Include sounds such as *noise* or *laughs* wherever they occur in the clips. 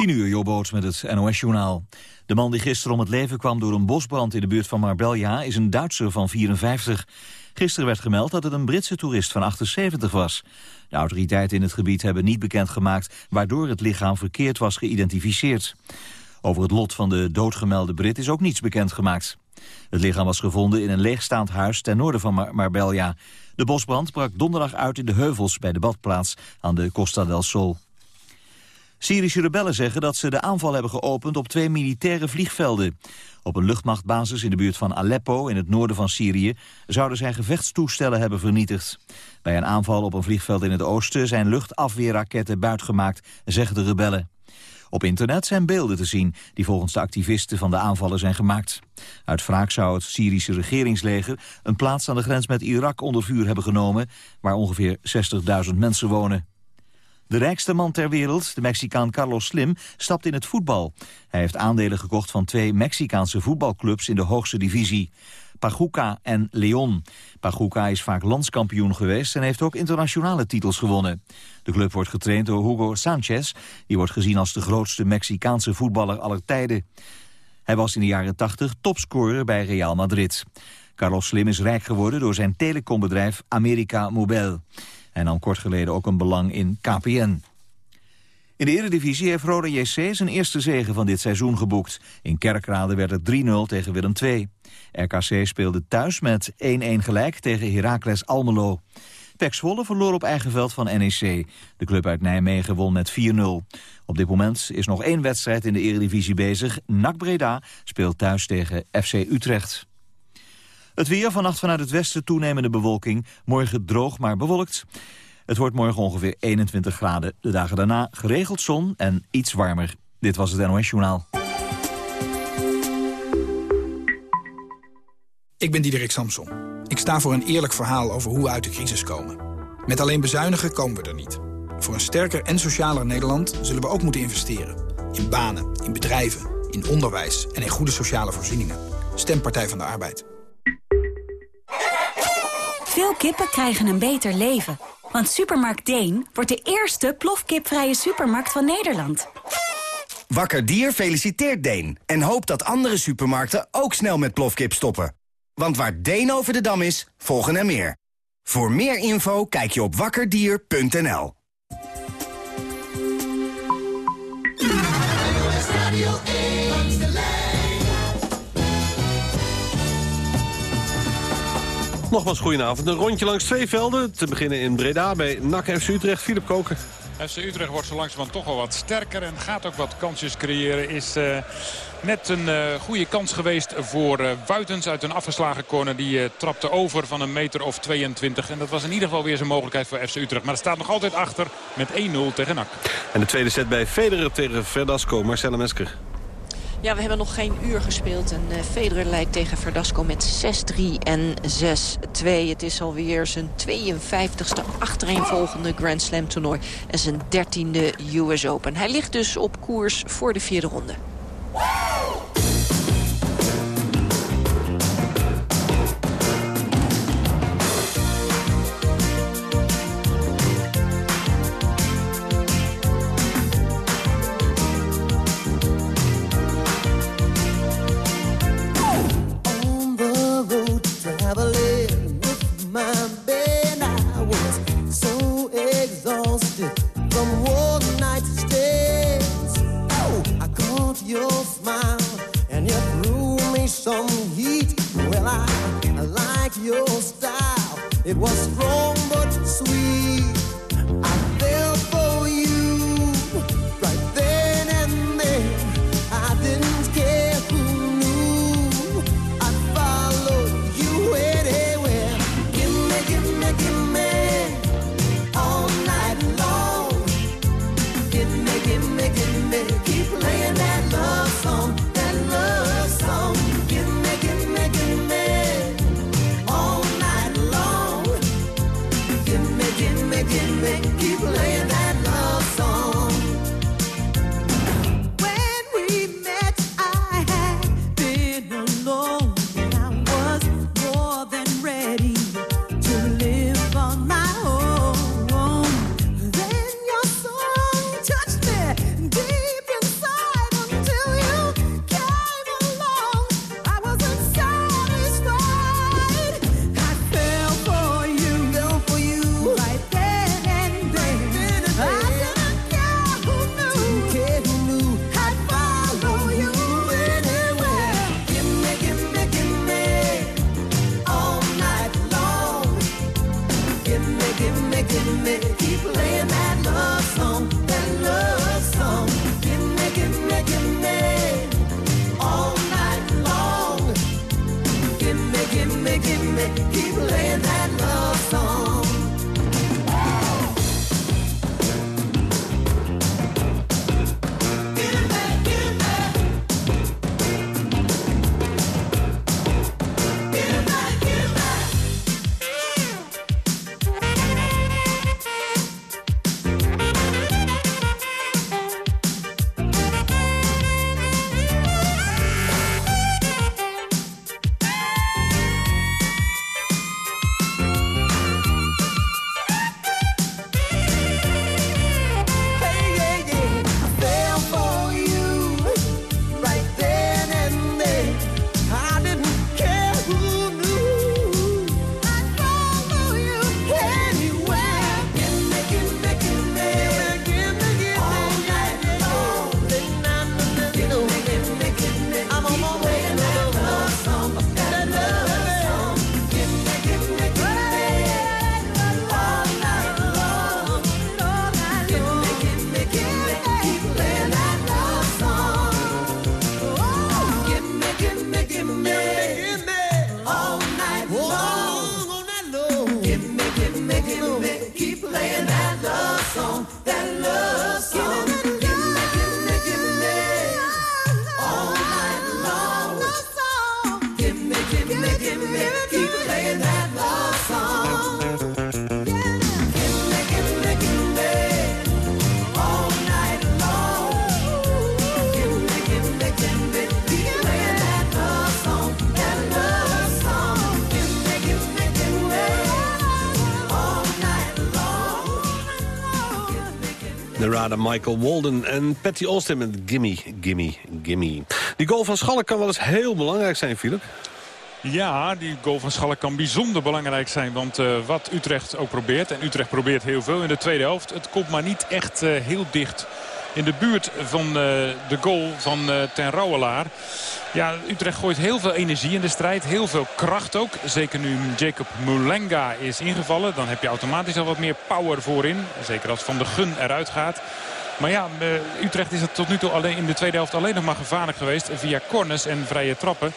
10 uur, Jobboot met het NOS-journaal. De man die gisteren om het leven kwam door een bosbrand in de buurt van Marbella... is een Duitser van 54. Gisteren werd gemeld dat het een Britse toerist van 78 was. De autoriteiten in het gebied hebben niet bekendgemaakt... waardoor het lichaam verkeerd was geïdentificeerd. Over het lot van de doodgemelde Brit is ook niets bekendgemaakt. Het lichaam was gevonden in een leegstaand huis ten noorden van Mar Marbella. De bosbrand brak donderdag uit in de heuvels bij de badplaats aan de Costa del Sol. Syrische rebellen zeggen dat ze de aanval hebben geopend op twee militaire vliegvelden. Op een luchtmachtbasis in de buurt van Aleppo in het noorden van Syrië zouden zij gevechtstoestellen hebben vernietigd. Bij een aanval op een vliegveld in het oosten zijn luchtafweerraketten buitgemaakt, zeggen de rebellen. Op internet zijn beelden te zien die volgens de activisten van de aanvallen zijn gemaakt. Uit wraak zou het Syrische regeringsleger een plaats aan de grens met Irak onder vuur hebben genomen, waar ongeveer 60.000 mensen wonen. De rijkste man ter wereld, de Mexicaan Carlos Slim, stapt in het voetbal. Hij heeft aandelen gekocht van twee Mexicaanse voetbalclubs in de hoogste divisie. Pachuca en Leon. Pachuca is vaak landskampioen geweest en heeft ook internationale titels gewonnen. De club wordt getraind door Hugo Sanchez. Die wordt gezien als de grootste Mexicaanse voetballer aller tijden. Hij was in de jaren 80 topscorer bij Real Madrid. Carlos Slim is rijk geworden door zijn telecombedrijf America Mobile. Hij nam kort geleden ook een belang in KPN. In de Eredivisie heeft Roda JC zijn eerste zege van dit seizoen geboekt. In Kerkrade werd het 3-0 tegen Willem II. RKC speelde thuis met 1-1 gelijk tegen Heracles Almelo. Pek Zwolle verloor op eigen veld van NEC. De club uit Nijmegen won met 4-0. Op dit moment is nog één wedstrijd in de Eredivisie bezig. NAC Breda speelt thuis tegen FC Utrecht. Het weer vannacht vanuit het westen toenemende bewolking. Morgen droog maar bewolkt. Het wordt morgen ongeveer 21 graden. De dagen daarna geregeld zon en iets warmer. Dit was het NOS Journaal. Ik ben Diederik Samson. Ik sta voor een eerlijk verhaal over hoe we uit de crisis komen. Met alleen bezuinigen komen we er niet. Voor een sterker en socialer Nederland zullen we ook moeten investeren. In banen, in bedrijven, in onderwijs en in goede sociale voorzieningen. Stem Partij van de Arbeid. Veel kippen krijgen een beter leven. Want Supermarkt Deen wordt de eerste plofkipvrije supermarkt van Nederland. Wakker Dier feliciteert Deen en hoopt dat andere supermarkten ook snel met plofkip stoppen. Want waar Deen over de dam is, volgen er meer. Voor meer info kijk je op wakkerdier.nl. Nogmaals goedenavond. Een rondje langs twee velden. Te beginnen in Breda bij NAC FC Utrecht. Philip Koken. FC Utrecht wordt zo langzamerhand toch wel wat sterker en gaat ook wat kansjes creëren. Is uh, net een uh, goede kans geweest voor uh, Wuitens uit een afgeslagen corner. Die trapte over van een meter of 22. En dat was in ieder geval weer zijn mogelijkheid voor FC Utrecht. Maar het staat nog altijd achter met 1-0 tegen NAC. En de tweede set bij Federer tegen Verdasco. Marcella Mesker. Ja, we hebben nog geen uur gespeeld. En uh, Federer leidt tegen Verdasco met 6-3 en 6-2. Het is alweer zijn 52e achtereenvolgende Grand Slam toernooi. En zijn 13e US Open. Hij ligt dus op koers voor de vierde ronde. keep laying that. Parade Michael Walden en Patty Austin met Gimme, Gimme, Gimme. Die goal van Schalk kan wel eens heel belangrijk zijn, Philip. Ja, die goal van Schalk kan bijzonder belangrijk zijn. Want uh, wat Utrecht ook probeert, en Utrecht probeert heel veel in de tweede helft... het komt maar niet echt uh, heel dicht in de buurt van uh, de goal van Ten Rouwelaar. Ja, Utrecht gooit heel veel energie in de strijd. Heel veel kracht ook. Zeker nu Jacob Mulenga is ingevallen. Dan heb je automatisch al wat meer power voorin. Zeker als Van de Gun eruit gaat. Maar ja, Utrecht is het tot nu toe alleen in de tweede helft alleen nog maar gevaarlijk geweest. Via corners en vrije trappen.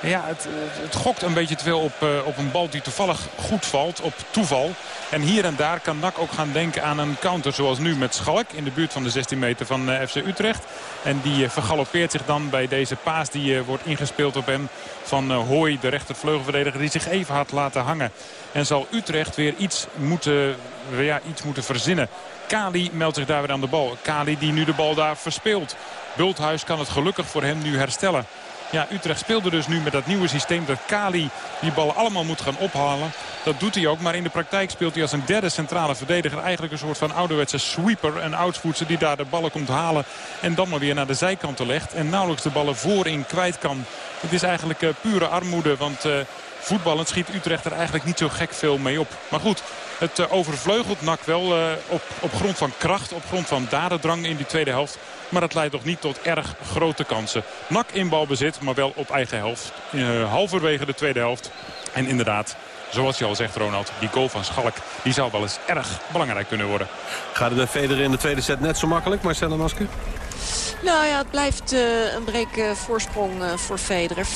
Ja, het, het, gokt een beetje te veel op, uh, op een bal die toevallig goed valt, op toeval. En hier en daar kan NAC ook gaan denken aan een counter zoals nu met Schalk... in de buurt van de 16 meter van uh, FC Utrecht. En die uh, vergalopeert zich dan bij deze paas die wordt ingespeeld op hem... van Hooi, de rechtervleugelverdediger, die zich even had laten hangen. En zal Utrecht weer iets moeten, ja, iets moeten verzinnen. Kali meldt zich daar weer aan de bal. Kali die nu de bal daar verspeelt. Bulthuis kan het gelukkig voor hem nu herstellen. Ja, Utrecht speelde dus nu met dat nieuwe systeem dat Kali die ballen allemaal moet gaan ophalen. Dat doet hij ook, maar in de praktijk speelt hij als een derde centrale verdediger eigenlijk een soort van ouderwetse sweeper. Een oudsvoetser die daar de ballen komt halen en dan maar weer naar de zijkanten legt. En nauwelijks de ballen voorin kwijt kan. Het is eigenlijk uh, pure armoede, want... Uh, voetballend schiet Utrecht er eigenlijk niet zo gek veel mee op. Maar goed, het uh, overvleugelt NAC wel op, op grond van kracht, op grond van dadendrang in die tweede helft. Maar dat leidt nog niet tot erg grote kansen. NAC in balbezit, maar wel op eigen helft. Uh, halverwege de tweede helft. En inderdaad, zoals je al zegt Ronald, die goal van Schalk die zou wel eens erg belangrijk kunnen worden. Gaat het bij Federer in de tweede set net zo makkelijk, Marcella Masker? Nou ja, het blijft uh, een break uh, voorsprong uh, voor Federer. 4-2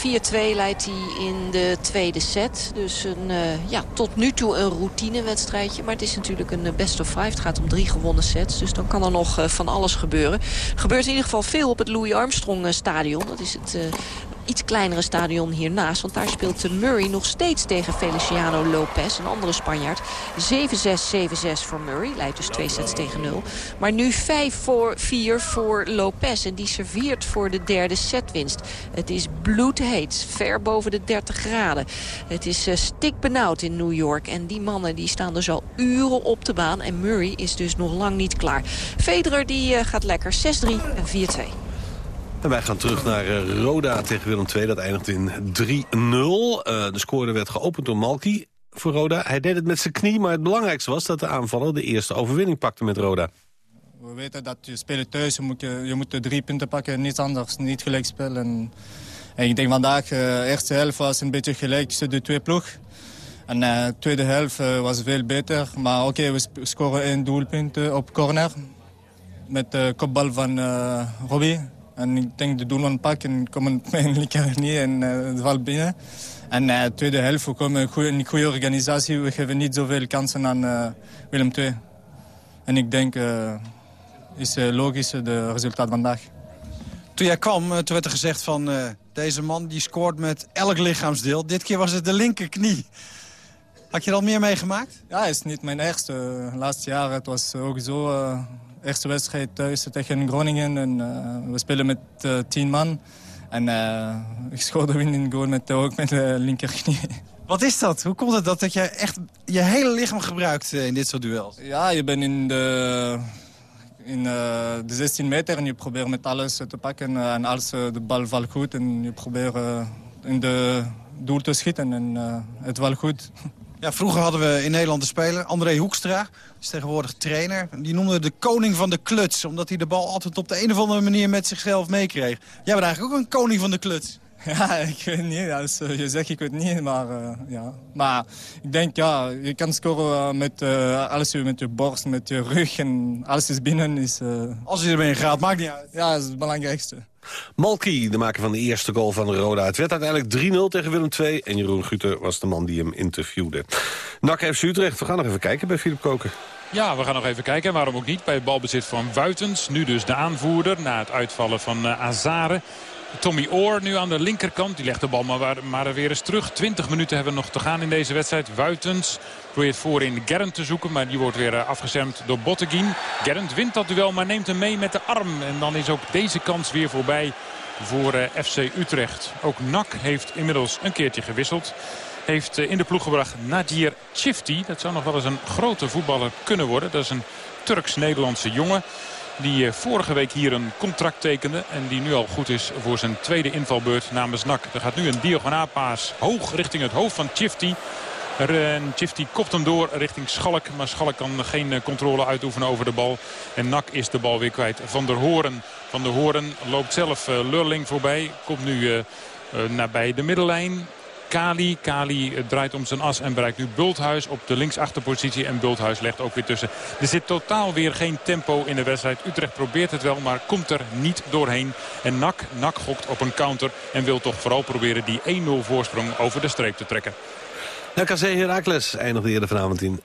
leidt hij in de tweede set. Dus een, ja, tot nu toe een routinewedstrijdje. Maar het is natuurlijk een best of five. Het gaat om drie gewonnen sets. Dus dan kan er nog van alles gebeuren. Er gebeurt in ieder geval veel op het Louis Armstrong stadion. Dat is het iets kleinere stadion hiernaast. Want daar speelt Murray nog steeds tegen Feliciano Lopez, een andere Spanjaard. 7-6, 7-6 voor Murray. Leidt dus twee sets tegen 0. Maar nu 5 voor 4 voor Lopez. En die serveert voor de derde setwinst. Het is bloedheet. Ver boven de 30 graden. Het is uh, stikbenauwd in New York. En die mannen die staan dus al uren op de baan. En Murray is dus nog lang niet klaar. Federer die uh, gaat lekker 6-3 en 4-2. En wij gaan terug naar uh, Roda tegen Willem II. Dat eindigt in 3-0. Uh, de score werd geopend door Malki voor Roda. Hij deed het met zijn knie, maar het belangrijkste was dat de aanvaller de eerste overwinning pakte met Roda. We weten dat je speelt thuis, je moet, je, moet drie punten pakken, niets anders, niet gelijk spelen. En, ik denk vandaag, de uh, eerste helft was een beetje gelijk tussen de twee ploeg. En de tweede helft was veel beter. Maar oké, we scoren één doelpunt op corner. Met de kopbal van Robbie. En ik denk de doelman pak *laughs* en komen mijn linkerknie en uh, het valt binnen. En uh, de tweede helft, we komen een goede organisatie. We geven niet zoveel kansen aan uh, Willem II. En ik denk, is logisch de resultaat vandaag. Toen jij kwam, toen werd er gezegd van deze man die scoort met elk lichaamsdeel. Dit keer was het de linkerknie. Had je er al meer meegemaakt? Ja, het is niet mijn eerste. laatste jaar het was ook zo eerste wedstrijd thuis tegen Groningen. En, uh, we spelen met uh, tien man. En uh, ik schoot de winning goal met, ook met de linkerknie. *laughs* Wat is dat? Hoe komt het dat, dat je echt je hele lichaam gebruikt in dit soort duels? Ja, je bent in de, in de 16 meter en je probeert met alles te pakken. En als de bal valt goed en je probeert in de doel te schieten. En het valt goed. *laughs* Ja, vroeger hadden we in Nederland de speler, André Hoekstra. is tegenwoordig trainer. Die noemde de koning van de kluts. Omdat hij de bal altijd op de een of andere manier met zichzelf meekreeg. Jij bent eigenlijk ook een koning van de kluts. *laughs* Ja, ik weet niet. Als je zegt, ik weet niet. Maar, uh, ja. maar ik denk, ja, je kan scoren met uh, alles met je borst, met je rug. En alles is binnen. Is, uh... Als je ermee gaat, maakt niet uit. Ja, dat is het belangrijkste. Malky, de maker van de eerste goal van Roda. Het werd uiteindelijk 3-0 tegen Willem II. En Jeroen Guter was de man die hem interviewde. NAC FC Utrecht, we gaan nog even kijken bij Philip Koken. Ja, we gaan nog even kijken. Waarom ook niet bij het balbezit van Wuitens. Nu dus de aanvoerder na het uitvallen van uh, Azare. Tommy Oor nu aan de linkerkant. Die legt de bal maar, maar weer eens terug. 20 minuten hebben we nog te gaan in deze wedstrijd. Wuitens probeert voorin Gerrand te zoeken. Maar die wordt weer uh, afgeschermd door Botteguin. Gerrand wint dat duel, maar neemt hem mee met de arm. En dan is ook deze kans weer voorbij voor uh, FC Utrecht. Ook NAC heeft inmiddels een keertje gewisseld. Heeft uh, in de ploeg gebracht Nadir Chifti. Dat zou nog wel eens een grote voetballer kunnen worden. Dat is een Turks-Nederlandse jongen. Die eh, vorige week hier een contract tekende. En die nu al goed is voor zijn tweede invalbeurt namens NAC. Er gaat nu een diagonaalpaas hoog richting het hoofd van Chifty. En Chifty kopt hem door richting Schalk. Maar Schalk kan geen eh, controle uitoefenen over de bal. En Nak is de bal weer kwijt. Van der Horen. Van der Horen loopt zelf Lurling voorbij. Komt nu nabij de middellijn. Kali. Kali draait om zijn as en bereikt nu Bulthuis op de linksachterpositie. En Bulthuis legt ook weer tussen. Er zit totaal weer geen tempo in de wedstrijd. Utrecht probeert het wel, maar komt er niet doorheen. En Nak, Nak gokt op een counter en wil toch vooral proberen die 1-0 voorsprong over de streep te trekken. RKC Heracles eindigde eerder vanavond in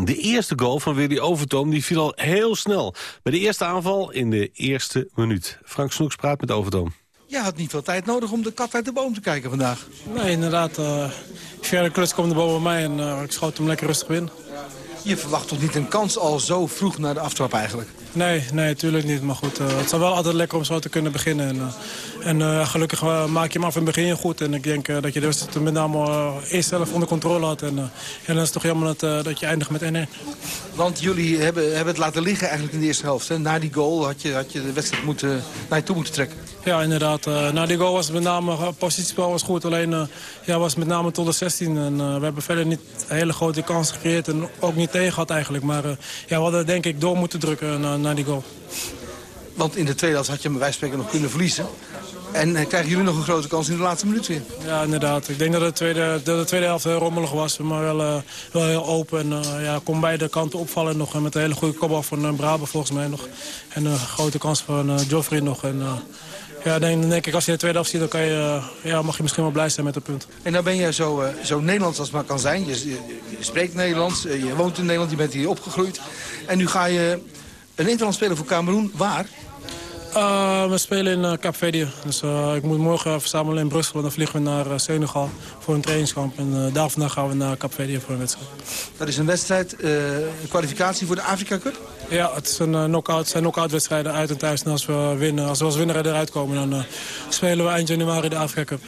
1-1. De eerste goal van Willy Overtoom die viel al heel snel. Bij de eerste aanval in de eerste minuut. Frank Snoeks praat met Overtoom. Je had niet veel tijd nodig om de kat uit de boom te kijken vandaag. Nee, inderdaad. Uh, Kluts kwam er boven mij en uh, ik schoot hem lekker rustig in. Je verwacht toch niet een kans al zo vroeg naar de aftrap eigenlijk? Nee, nee, natuurlijk niet. Maar goed, uh, het is wel altijd lekker om zo te kunnen beginnen. En, uh, en uh, gelukkig maak je hem af in het begin goed. En ik denk dat je de wedstrijd met name eerst zelf onder controle had. En, en dan is het toch jammer dat, dat je eindigt met 1-1. Want jullie hebben, hebben het laten liggen eigenlijk in de eerste helft. Hè? Na die goal had je, had je de wedstrijd moeten, naar je toe moeten trekken. Ja, inderdaad. na die goal was het met name, positiespel was goed. Alleen ja, was het met name tot de 16. En we hebben verder niet hele grote kansen gecreëerd. En ook niet tegen gehad eigenlijk. Maar ja, we hadden denk ik door moeten drukken naar die goal. Want in de tweede helft had je bij wijze van nog kunnen verliezen. En uh, krijgen jullie nog een grote kans in de laatste minuut weer? Ja, inderdaad. Ik denk dat de tweede, dat de tweede helft heel rommelig was. Maar wel, uh, wel heel open. En uh, ja, kon beide kanten opvallen nog. met een hele goede kopbal van uh, Brabant volgens mij nog. En een grote kans van Joffrey nog. En, ja, dan denk ik, als je de tweede helft ziet, dan kan je, ja, mag je misschien wel blij zijn met het punt. En nou ben je zo, zo Nederlands als het maar kan zijn. Je, je, je spreekt Nederlands, je woont in Nederland, je bent hier opgegroeid. En nu ga je een interland spelen voor Cameroen, waar? Uh, we spelen in uh, Kaapverdië. Dus uh, ik moet morgen verzamelen in Brussel en dan vliegen we naar Senegal voor een trainingskamp. En daar vandaan gaan we naar Kaapverdië voor een wedstrijd. Dat is een wedstrijd, een kwalificatie voor de Afrika Cup? Ja, het is een, knock-out, zijn knock-out wedstrijden uit en thuis. En als we winnen, als we als winnaar eruit komen, dan spelen we eind januari de Afrika Cup.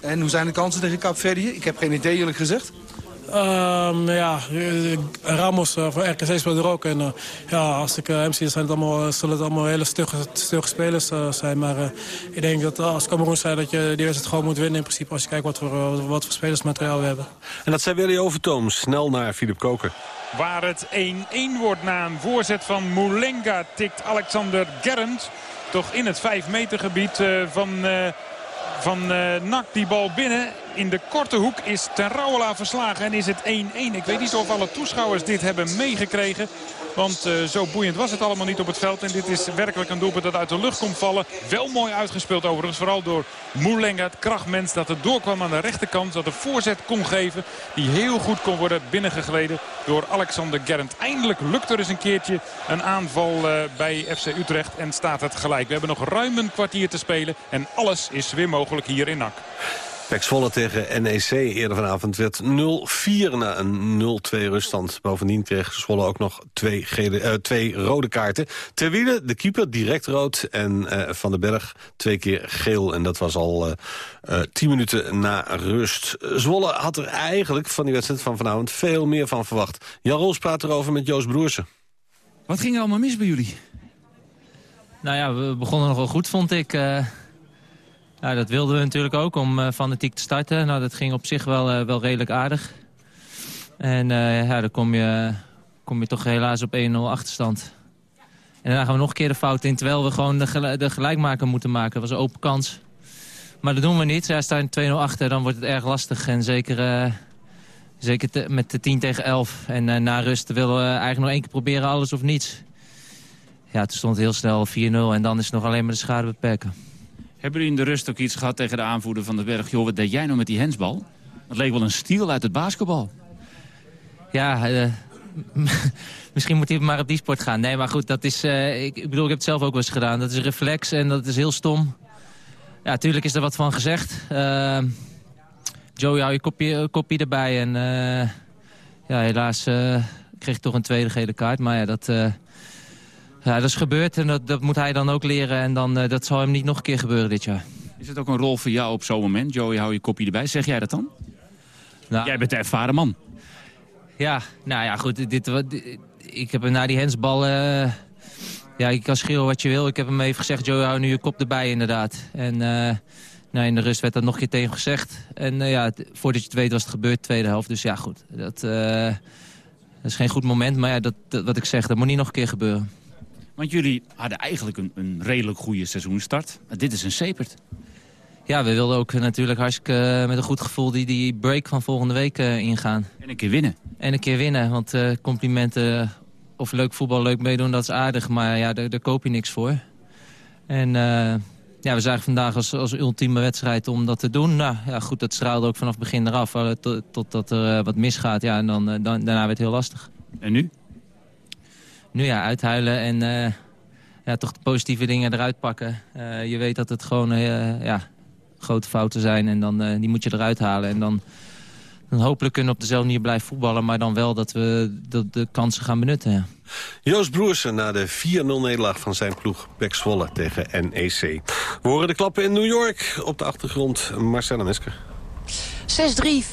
En hoe zijn de kansen tegen Kaapverdië? Ik heb geen idee eerlijk gezegd. Um, ja, Ramos uh, van RKC speelt er ook. En uh, ja, als ik uh, hem zie, zijn het allemaal, zullen het allemaal hele stugge, stugge spelers zijn. Maar ik denk dat als Cameroen zei dat je die wedstrijd gewoon moet winnen in principe. Als je kijkt wat voor, wat voor spelersmateriaal we hebben. En dat zei Willy Overtoom. Snel naar Filip Koker. Waar het 1-1 wordt na een voorzet van Moulenga tikt Alexander Gerrand. Toch in het 5 meter gebied van van uh, Nak die bal binnen. In de korte hoek is Ten Rouwela verslagen en is het 1-1. Ik weet niet of alle toeschouwers dit hebben meegekregen. Want uh, zo boeiend was het allemaal niet op het veld. En dit is werkelijk een doelpunt dat uit de lucht komt vallen. Wel mooi uitgespeeld overigens. Vooral door Moulenga, het krachtmens dat het doorkwam aan de rechterkant. Dat de voorzet kon geven. Die heel goed kon worden binnengegleden door Alexander Gerrand. Eindelijk lukt er eens een keertje een aanval uh, bij FC Utrecht. En staat het gelijk. We hebben nog ruim een kwartier te spelen. En alles is weer mogelijk hier in NAC. Pek Zwolle tegen NEC eerder vanavond werd 0-4 na een 0-2 ruststand. Bovendien kreeg Zwolle ook nog twee, gele, uh, twee rode kaarten. Terwiele, de keeper, direct rood. En uh, Van den Berg twee keer geel. En dat was al uh, tien minuten na rust. Zwolle had er eigenlijk van die wedstrijd van vanavond veel meer van verwacht. Jan Roos praat erover met Joost Broersen. Wat ging er allemaal mis bij jullie? Nou ja, we begonnen nog wel goed, vond ik... Ja, dat wilden we natuurlijk ook, om uh, fanatiek te starten. Nou, dat ging op zich wel, uh, wel redelijk aardig. En uh, ja, dan kom je, kom je toch helaas op 1-0 achterstand. En daarna gaan we nog een keer de fout in, terwijl we gewoon de, de gelijkmaker moeten maken. Dat was een open kans. Maar dat doen we niet. Ja, staan 2-0 achter, dan wordt het erg lastig. En zeker, zeker met de 10 tegen 11. En na rust willen we eigenlijk nog één keer proberen alles of niets. Ja, toen stond heel snel 4-0 en dan is het nog alleen maar de schade beperken. Hebben jullie in de rust ook iets gehad tegen de aanvoerder van de berg? Joh, wat deed jij nou met die hensbal? Dat leek wel een stiel uit het basketbal. Ja, uh, *laughs* misschien moet hij maar op die sport gaan. Nee, maar goed, dat is, uh, ik, ik, bedoel, ik heb het zelf ook wel eens gedaan. Dat is reflex en dat is heel stom. Ja, natuurlijk is er wat van gezegd. Uh, Joey, hou je kopje, kopje erbij. En ja, helaas kreeg ik toch een tweede gele kaart. Maar ja, dat ja, dat is gebeurd en dat, dat moet hij dan ook leren. En dan, uh, dat zal hem niet nog een keer gebeuren dit jaar. Is het ook een rol voor jou op zo'n moment? Joey, hou je kopje erbij. Zeg jij dat dan? Nou, jij bent de ervaren man. Ja, nou ja, goed. Dit, dit, ik heb na die hensbal... Uh, ja, je kan schreeuwen wat je wil. Ik heb hem even gezegd, Joe, hou nu je kop erbij inderdaad. En uh, nou, in de rust werd dat nog een keer tegen gezegd. En uh, ja, voordat je het weet was het gebeurd, tweede helft. Dus ja, goed. Dat, dat is geen goed moment. Maar ja, dat, dat, wat ik zeg, dat moet niet nog een keer gebeuren. Want jullie hadden eigenlijk een, een redelijk goede seizoenstart. Maar dit is een sepert. Ja, we wilden ook natuurlijk hartstikke met een goed gevoel die, die break van volgende week uh, ingaan. En een keer winnen. En een keer winnen, want uh, complimenten of leuk voetbal, leuk meedoen, dat is aardig. Maar ja, daar, daar koop je niks voor. En uh, ja, we zagen vandaag als, als ultieme wedstrijd om dat te doen. Nou ja, goed, dat straalde ook vanaf het begin eraf. Totdat tot er wat misgaat, ja, en dan, dan, daarna werd het heel lastig. En nu? Nu ja, uithuilen en ja, toch de positieve dingen eruit pakken. je weet dat het gewoon ja, grote fouten zijn en dan, die moet je eruit halen. En dan dan hopelijk kunnen we op dezelfde manier blijven voetballen... maar dan wel dat we de, de kansen gaan benutten. Joost Broersen na de 4-0-nederlaag van zijn ploeg Pek tegen NEC. We horen de klappen in New York. Op de achtergrond Marcella Mesker. 6-3,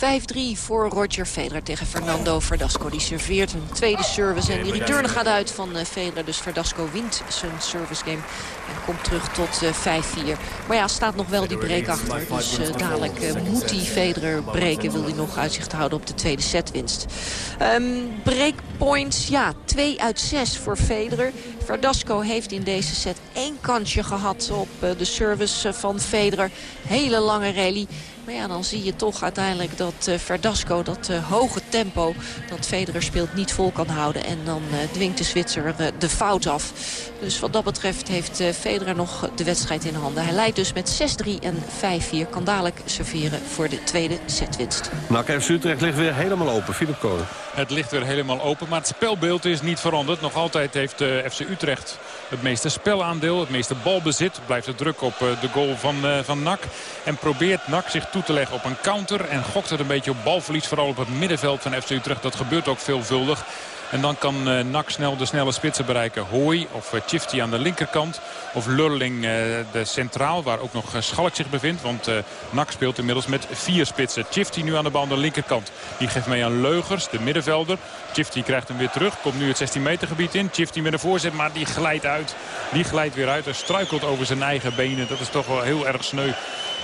5-3 voor Roger Federer tegen Fernando Verdasco. Die serveert een tweede service en die return gaat uit van Federer. Dus Verdasco wint zijn service game en komt terug tot uh, 5-4. Maar ja, staat nog wel die break achter. Dus uh, dadelijk moet die Federer breken. Wil hij nog uitzicht houden op de tweede setwinst. Um, breakpoints, ja, 2 uit 6 voor Federer. Verdasco heeft in deze set één kansje gehad op de service van Federer. Hele lange rally. Maar ja, dan zie je toch uiteindelijk dat uh, Verdasco dat uh, hoge tempo dat Federer speelt niet vol kan houden. En dan uh, dwingt de Zwitser de fout af. Dus wat dat betreft heeft Federer nog de wedstrijd in handen. Hij leidt dus met 6-3 en 5-4. Kan dadelijk serveren voor de tweede setwinst. Nou, FC Utrecht ligt weer helemaal open. Philip Kolen. Het ligt weer helemaal open, maar het spelbeeld is niet veranderd. Nog altijd heeft FC Utrecht het meeste spelaandeel, het meeste balbezit. Blijft het druk op de goal van, van NAC. En probeert NAC zich toe te leggen op een counter. En gokt het een beetje op balverlies. Vooral op het middenveld van FC Utrecht. Dat gebeurt ook veelvuldig. En dan kan uh, NAC snel de snelle spitsen bereiken. Hooi of Chifty aan de linkerkant. Of Lurling uh, de centraal, waar ook nog Schalk zich bevindt. Want NAC speelt inmiddels met vier spitsen. Chifty nu aan de bal aan de linkerkant. Die geeft mee aan Leugers, de middenvelder. Chifty krijgt hem weer terug. Komt nu het 16 meter gebied in. Chifty met een voorzet, maar die glijdt uit. Die glijdt weer uit. Hij struikelt over zijn eigen benen. Dat is toch wel heel erg sneu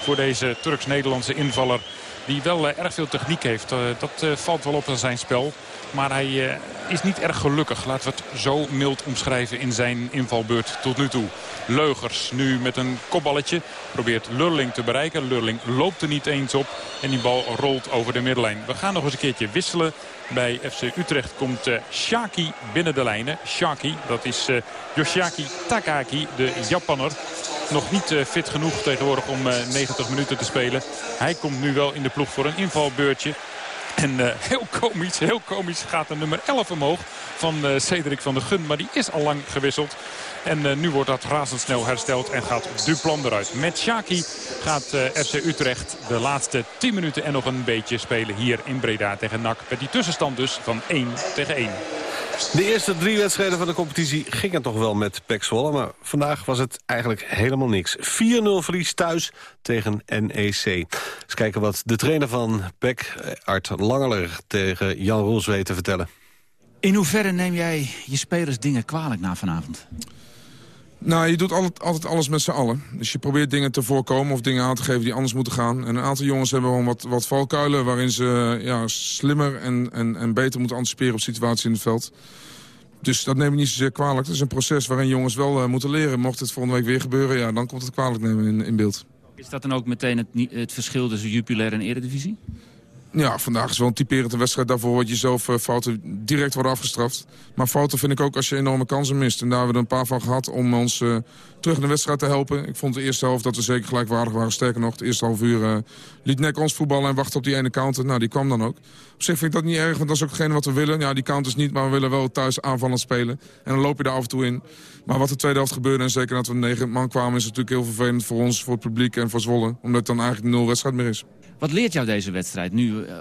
voor deze Turks-Nederlandse invaller. Die wel erg veel techniek heeft. dat valt wel op aan zijn spel. Maar hij is niet erg gelukkig. Laten we het zo mild omschrijven in zijn invalbeurt tot nu toe. Leugers nu met een kopballetje. Probeert Lurling te bereiken. Lurling loopt er niet eens op. En die bal rolt over de middenlijn. We gaan nog eens een keertje wisselen. Bij FC Utrecht komt uh, Shaki binnen de lijnen. Shaki, dat is uh, Yoshiaki Takaki, de Japanner. Nog niet uh, fit genoeg tegenwoordig om 90 minuten te spelen. Hij komt nu wel in de ploeg voor een invalbeurtje. En uh, heel komisch, heel komisch gaat de nummer 11 omhoog van uh, Cedric van der Gun. Maar die is al lang gewisseld. En uh, nu wordt dat razendsnel hersteld en gaat Duplan eruit. Met Shaki gaat FC Utrecht de laatste 10 minuten en nog een beetje spelen hier in Breda tegen NAC. Met die tussenstand dus van 1 tegen 1. De eerste drie wedstrijden van de competitie gingen toch wel met PEC Zwolle. Maar vandaag was het eigenlijk helemaal niks. 4-0 verlies thuis tegen NEC. Eens kijken wat de trainer van PEC, Art Langeler, tegen Jan Roels weet te vertellen. In hoeverre neem jij je spelers dingen kwalijk na vanavond? Nou, je doet altijd, alles met z'n allen. Dus je probeert dingen te voorkomen of dingen aan te geven die anders moeten gaan. En een aantal jongens hebben gewoon wat, wat valkuilen... waarin ze ja, slimmer en, en, en beter moeten anticiperen op situaties in het veld. Dus dat neem ik niet zozeer kwalijk. Het is een proces waarin jongens wel uh, moeten leren. Mocht het volgende week weer gebeuren, ja, dan komt het kwalijk nemen in, in beeld. Is dat dan ook meteen het, het verschil tussen Jupiler en Eredivisie? Ja, vandaag is wel een typerende wedstrijd. Daarvoor word je zelf uh, fouten direct worden afgestraft. Maar fouten vind ik ook als je enorme kansen mist. En daar hebben we er een paar van gehad om ons uh, terug de wedstrijd te helpen. Ik vond de eerste helft dat we zeker gelijkwaardig waren. Sterker nog, de eerste half uur uh, liet Nek ons voetballen en wachtte op die ene counter. Nou, die kwam dan ook. Op zich vind ik dat niet erg, want dat is ook hetgene wat we willen. Ja, die counters niet, maar we willen wel thuis aanvallend spelen. En dan loop je daar af en toe in. Maar wat de tweede helft gebeurde, en zeker dat we negen man kwamen... is natuurlijk heel vervelend voor ons, voor het publiek en voor Zwolle. Omdat het dan eigenlijk nul wedstrijd meer is. Wat leert jou deze wedstrijd nu uh,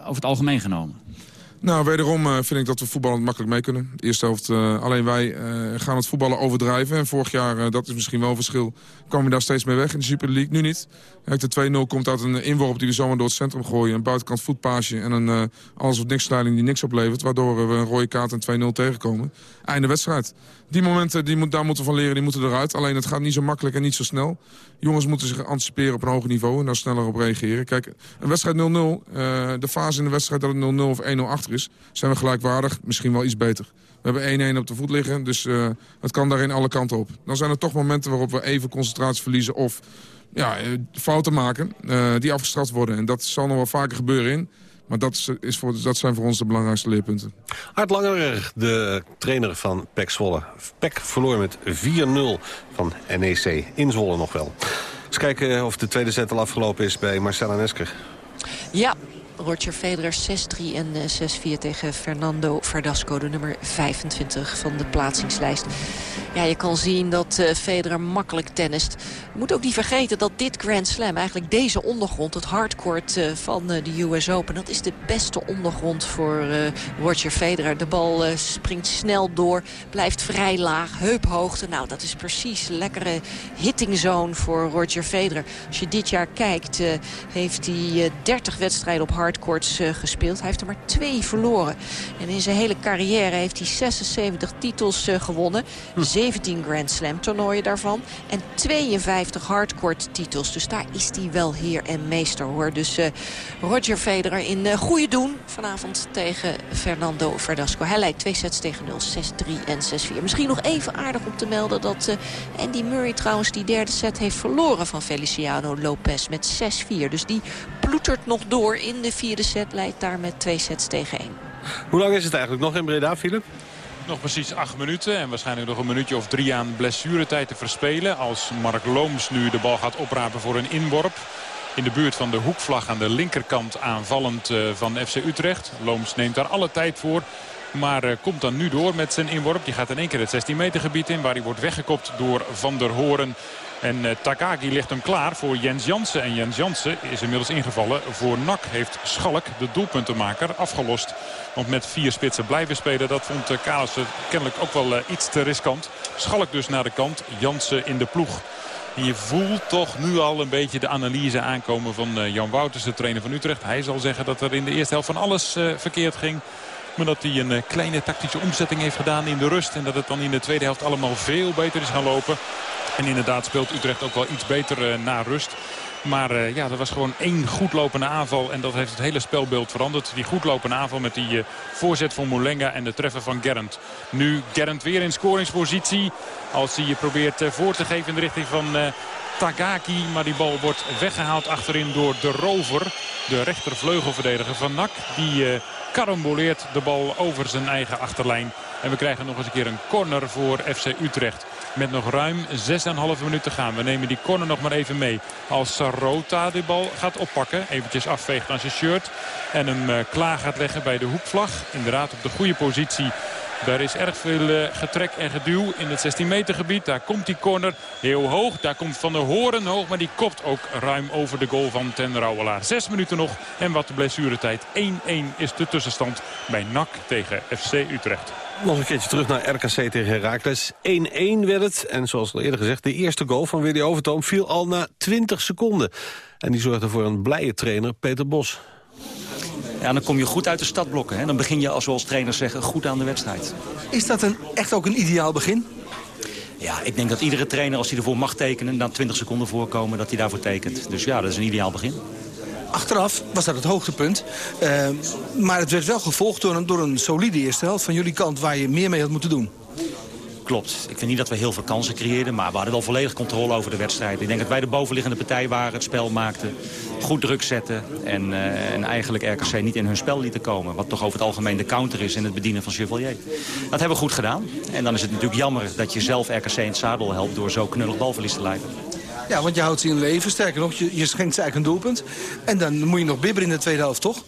over het algemeen genomen? Nou, wederom uh, vind ik dat we voetballen makkelijk mee kunnen. De eerste helft, uh, alleen wij uh, gaan het voetballen overdrijven. En vorig jaar, dat is misschien wel een verschil, kwamen we daar steeds mee weg in de Super League. Nu niet. De 2-0 komt uit een inworp die we zomaar door het centrum gooien. Een buitenkant voetpaasje en een alles of niks leiding die niks oplevert. Waardoor we een rode kaart en 2-0 tegenkomen. Einde wedstrijd. die momenten, die moet, daar moeten we van leren, die moeten eruit. Alleen het gaat niet zo makkelijk en niet zo snel. Jongens moeten zich anticiperen op een hoger niveau en daar sneller op reageren. Kijk, een wedstrijd 0-0, uh, de fase in de wedstrijd dat het 0-0 of 1-0 achter is... zijn we gelijkwaardig, misschien wel iets beter. We hebben 1-1 op de voet liggen, dus uh, het kan daarin alle kanten op. Dan zijn er toch momenten waarop we even concentratie verliezen... of ja, fouten maken uh, die afgestraft worden. En dat zal nog wel vaker gebeuren in... Maar dat, is voor, dat zijn voor ons de belangrijkste leerpunten. Art Langerer, de trainer van PEC Zwolle. PEC verloor met 4-0 van NEC. In Zwolle nog wel. Eens kijken of de tweede set al afgelopen is bij Marcella Nesker. Ja, Roger Federer 6-3 en 6-4 tegen Fernando Verdasco, de nummer 25 van de plaatsingslijst. Ja, je kan zien dat uh, Federer makkelijk tennist. Je moet ook niet vergeten dat dit Grand Slam, eigenlijk deze ondergrond, het hardcourt uh, van de US Open, dat is de beste ondergrond voor Roger Federer. De bal springt snel door, blijft vrij laag, heuphoogte. Nou, dat is precies lekkere hitting zone voor Roger Federer. Als je dit jaar kijkt, heeft hij 30 wedstrijden op hardcourts gespeeld. Hij heeft er maar twee verloren. En in zijn hele carrière heeft hij 76 titels gewonnen. Hm. 17 Grand Slam toernooien daarvan. En 52 hardcourt titels. Dus daar is hij wel heer en meester hoor. Dus uh, Roger Federer in goede doen vanavond tegen Fernando Verdasco. Hij leidt twee sets tegen 0, 6-3 en 6-4. Misschien nog even aardig om te melden dat Andy Murray trouwens die derde set heeft verloren van Feliciano Lopez met 6-4. Dus die ploetert nog door in de vierde set. Leidt daar met twee sets tegen 1. Hoe lang is het eigenlijk nog in Breda, Philip? Nog precies acht minuten en waarschijnlijk nog een minuutje of drie aan blessuretijd te verspelen. Als Mark Looms nu de bal gaat oprapen voor een inworp. In de buurt van de hoekvlag aan de linkerkant aanvallend van FC Utrecht. Looms neemt daar alle tijd voor. Maar uh, komt dan nu door met zijn inworp. Die gaat in één keer het 16 meter gebied in. Waar hij wordt weggekopt door Van der Horen. En uh, Takagi ligt hem klaar voor Jens Jansen. En Jens Jansen is inmiddels ingevallen voor NAC. Heeft Schalk, de doelpuntenmaker, afgelost. Want met vier spitsen blijven spelen, dat vond uh, kennelijk ook wel uh, iets te riskant. Schalk dus naar de kant, Jansen in de ploeg. En je voelt toch nu al een beetje de analyse aankomen van Jan Wouters, de trainer van Utrecht. Hij zal zeggen dat er in de eerste helft van alles verkeerd ging. Maar dat hij een kleine tactische omzetting heeft gedaan in de rust. En dat het dan in de tweede helft allemaal veel beter is gaan lopen. En inderdaad speelt Utrecht ook wel iets beter uh, na rust. Maar uh, ja, er was gewoon één goedlopende aanval. En dat heeft het hele spelbeeld veranderd. Die goedlopende aanval met die uh, voorzet van Molenga en de treffer van Gerrand. Nu Gerrand weer in scoringspositie. Als hij probeert voor te geven in de richting van Tagaki. Maar die bal wordt weggehaald achterin door de rover. De rechtervleugelverdediger van NAC. Die karamboleert de bal over zijn eigen achterlijn. En we krijgen nog eens een keer een corner voor FC Utrecht. Met nog ruim 6,5 minuten te gaan. We nemen die corner nog maar even mee. Als Sarota de bal gaat oppakken. Eventjes afveegt aan zijn shirt. En hem uh, klaar gaat leggen bij de hoekvlag. Inderdaad op de goede positie. Daar is erg veel uh, getrek en geduw in het 16 meter gebied. Daar komt die corner heel hoog. Daar komt Van der Horen hoog. Maar die kopt ook ruim over de goal van Ten Rouwelaar. Zes minuten nog en wat de blessuretijd. 1-1 is de tussenstand bij NAC tegen FC Utrecht. Nog een keertje terug naar RKC tegen Heracles. 1-1 werd het. En zoals al eerder gezegd, de eerste goal van Willy Overtoom viel al na 20 seconden. En die zorgde voor een blije trainer, Peter Bos. Ja, dan kom je goed uit de stadblokken. Hè? Dan begin je, als we als trainers zeggen, goed aan de wedstrijd. Is dat een, echt ook een ideaal begin? Ja, ik denk dat iedere trainer, als hij ervoor mag tekenen... en dan 20 seconden voorkomen, dat hij daarvoor tekent. Dus ja, dat is een ideaal begin. Achteraf was dat het hoogtepunt. Uh, maar het werd wel gevolgd door een, door een solide eerste helft van jullie kant... waar je meer mee had moeten doen. Klopt. Ik vind niet dat we heel veel kansen creëerden, maar we hadden wel volledig controle over de wedstrijd. Ik denk dat wij de bovenliggende partij waren, het spel maakten, goed druk zetten en, uh, en eigenlijk RKC niet in hun spel lieten komen. Wat toch over het algemeen de counter is in het bedienen van Chevalier. Dat hebben we goed gedaan. En dan is het natuurlijk jammer dat je zelf RKC in het zadel helpt door zo knullig balverlies te leiden. Ja, want je houdt ze in leven. Sterker nog, je, je schenkt ze eigenlijk een doelpunt. En dan moet je nog bibberen in de tweede helft, toch?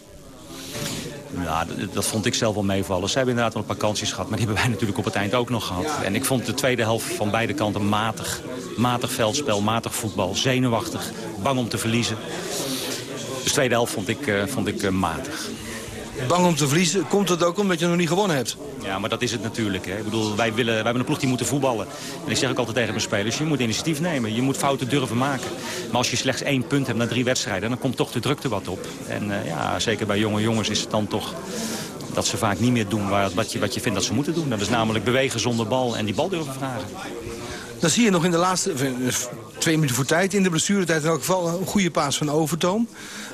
Ja, dat, dat vond ik zelf wel meevallen. Ze hebben inderdaad wel een paar kansjes gehad, maar die hebben wij *laughs* natuurlijk op het eind ook nog gehad. En ik vond de tweede helft van beide kanten matig. Matig veldspel, matig voetbal, zenuwachtig, bang om te verliezen. Dus de tweede helft vond ik, uh, vond ik uh, matig. Bang om te verliezen, komt het ook omdat je nog niet gewonnen hebt? Ja, maar dat is het natuurlijk. Hè. Ik bedoel, wij, willen, wij hebben een ploeg die moeten voetballen. En ik zeg ook altijd tegen mijn spelers, je moet initiatief nemen. Je moet fouten durven maken. Maar als je slechts één punt hebt na drie wedstrijden, dan komt toch de drukte wat op. En uh, ja, zeker bij jonge jongens is het dan toch dat ze vaak niet meer doen wat, je, wat je vindt dat ze moeten doen. Dat is namelijk bewegen zonder bal en die bal durven vragen. Dan zie je nog in de laatste eh, twee minuten voor tijd... in de blessuretijd in elk geval een goede paas van Overtoom.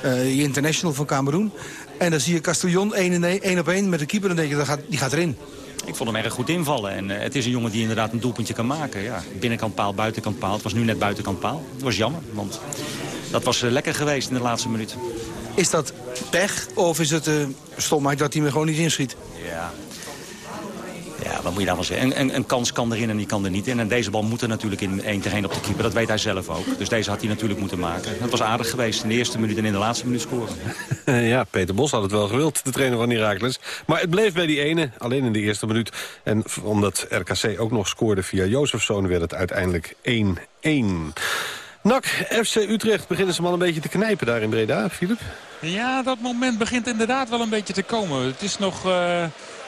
Uh, international van Cameroen. En dan zie je Castellon 1 op 1 met de keeper. Dan denk je, dat gaat, die gaat erin. Ik vond hem erg goed invallen. En uh, het is een jongen die inderdaad een doelpuntje kan maken. Ja, binnenkant paal, buitenkant paal. Het was nu net buitenkant paal. Het was jammer, want dat was uh, lekker geweest in de laatste minuut. Is dat pech of is het uh, stomheid dat hij me gewoon niet inschiet? Ja, ja, wat moet je daarvan zeggen? Een, een, een, kans kan erin en die kan er niet in. En deze bal moet er natuurlijk in 1 tegen 1 op de keeper. Dat weet hij zelf ook. Dus deze had hij natuurlijk moeten maken. Het was aardig geweest in de eerste minuut en in de laatste minuut scoren. *laughs* Ja, Peter Bos had het wel gewild, de trainer van Heracles. Maar het bleef bij die ene, alleen in de eerste minuut. En omdat RKC ook nog scoorde via Jozefzoon... werd het uiteindelijk 1-1. NAC, FC Utrecht beginnen ze mal een beetje te knijpen daar in Breda, Filip? Ja, dat moment begint inderdaad wel een beetje te komen. Het is nog... Uh...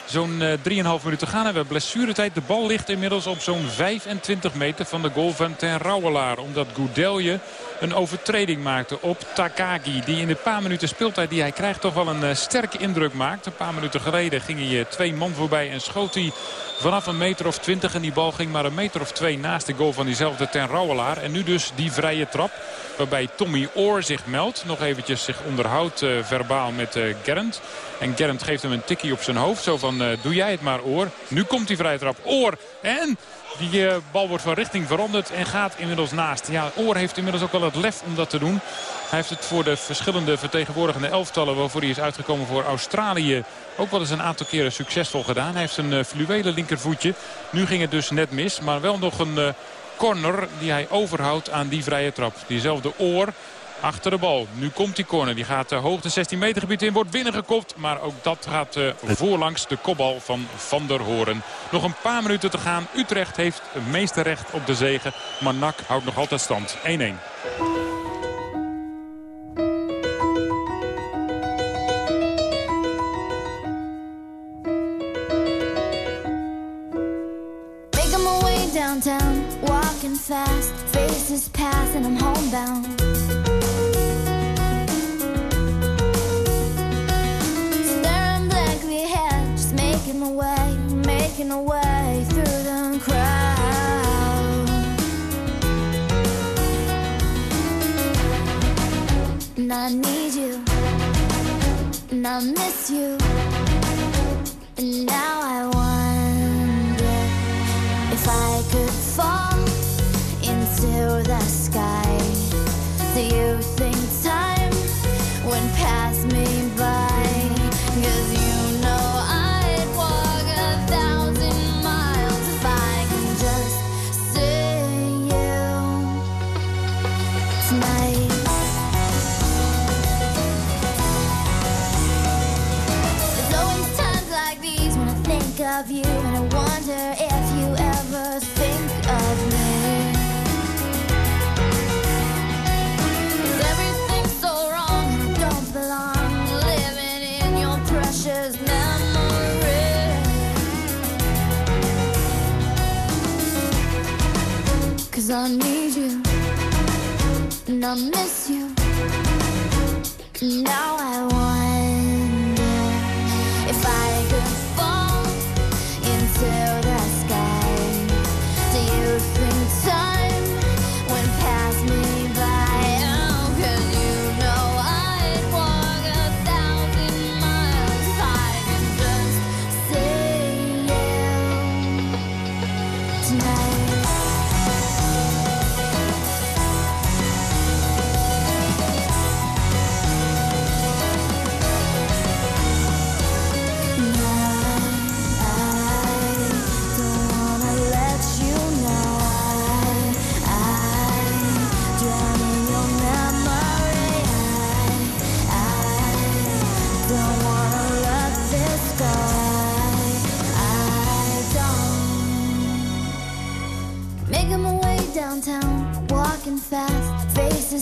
Zo'n uh, 3,5 minuten te gaan. En we hebben blessuretijd. De bal ligt inmiddels op zo'n 25 meter van de goal van Ten Rouwelaar. Omdat Goudelje een overtreding maakte op Takagi. Die in de paar minuten speeltijd die hij krijgt toch wel een uh, sterke indruk maakt. Een paar minuten geleden ging hij uh, twee man voorbij en schoot hij vanaf een meter of twintig. En die bal ging maar een meter of twee naast de goal van diezelfde Ten Rouwelaar. En nu dus die vrije trap waarbij Tommy Oor zich meldt. Nog eventjes zich onderhoudt uh, verbaal met uh. En Gerrand geeft hem een tikkie op zijn hoofd. Zo van, doe jij het maar Oor. Nu komt die vrije trap. Oor. En die uh, bal wordt van richting veranderd en gaat inmiddels naast. Ja, Oor heeft inmiddels ook wel het lef om dat te doen. Hij heeft het voor de verschillende vertegenwoordigende elftallen... waarvoor hij is uitgekomen voor Australië... ook wel eens een aantal keren succesvol gedaan. Hij heeft een uh, fluwelen linkervoetje. Nu ging het dus net mis, maar wel nog een... Uh, corner die hij overhoudt aan die vrije trap. Diezelfde oor achter de bal. Nu komt die corner. Die gaat de hoogte 16 meter gebied in. Wordt binnengekopt. Maar ook dat gaat uh, voorlangs de kopbal van Van der Hoorn. Nog een paar minuten te gaan. Utrecht heeft het meeste recht op de zegen. Maar NAC houdt nog altijd stand. 1-1. downtown, walking fast, faces pass and I'm homebound. Through the crowd. And I need you, and I miss you, and now of you and I wonder if you ever think of me. everything's so wrong don't belong living in your precious memory. Cause I need you and I miss you. Now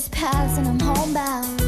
pass, and I'm homebound.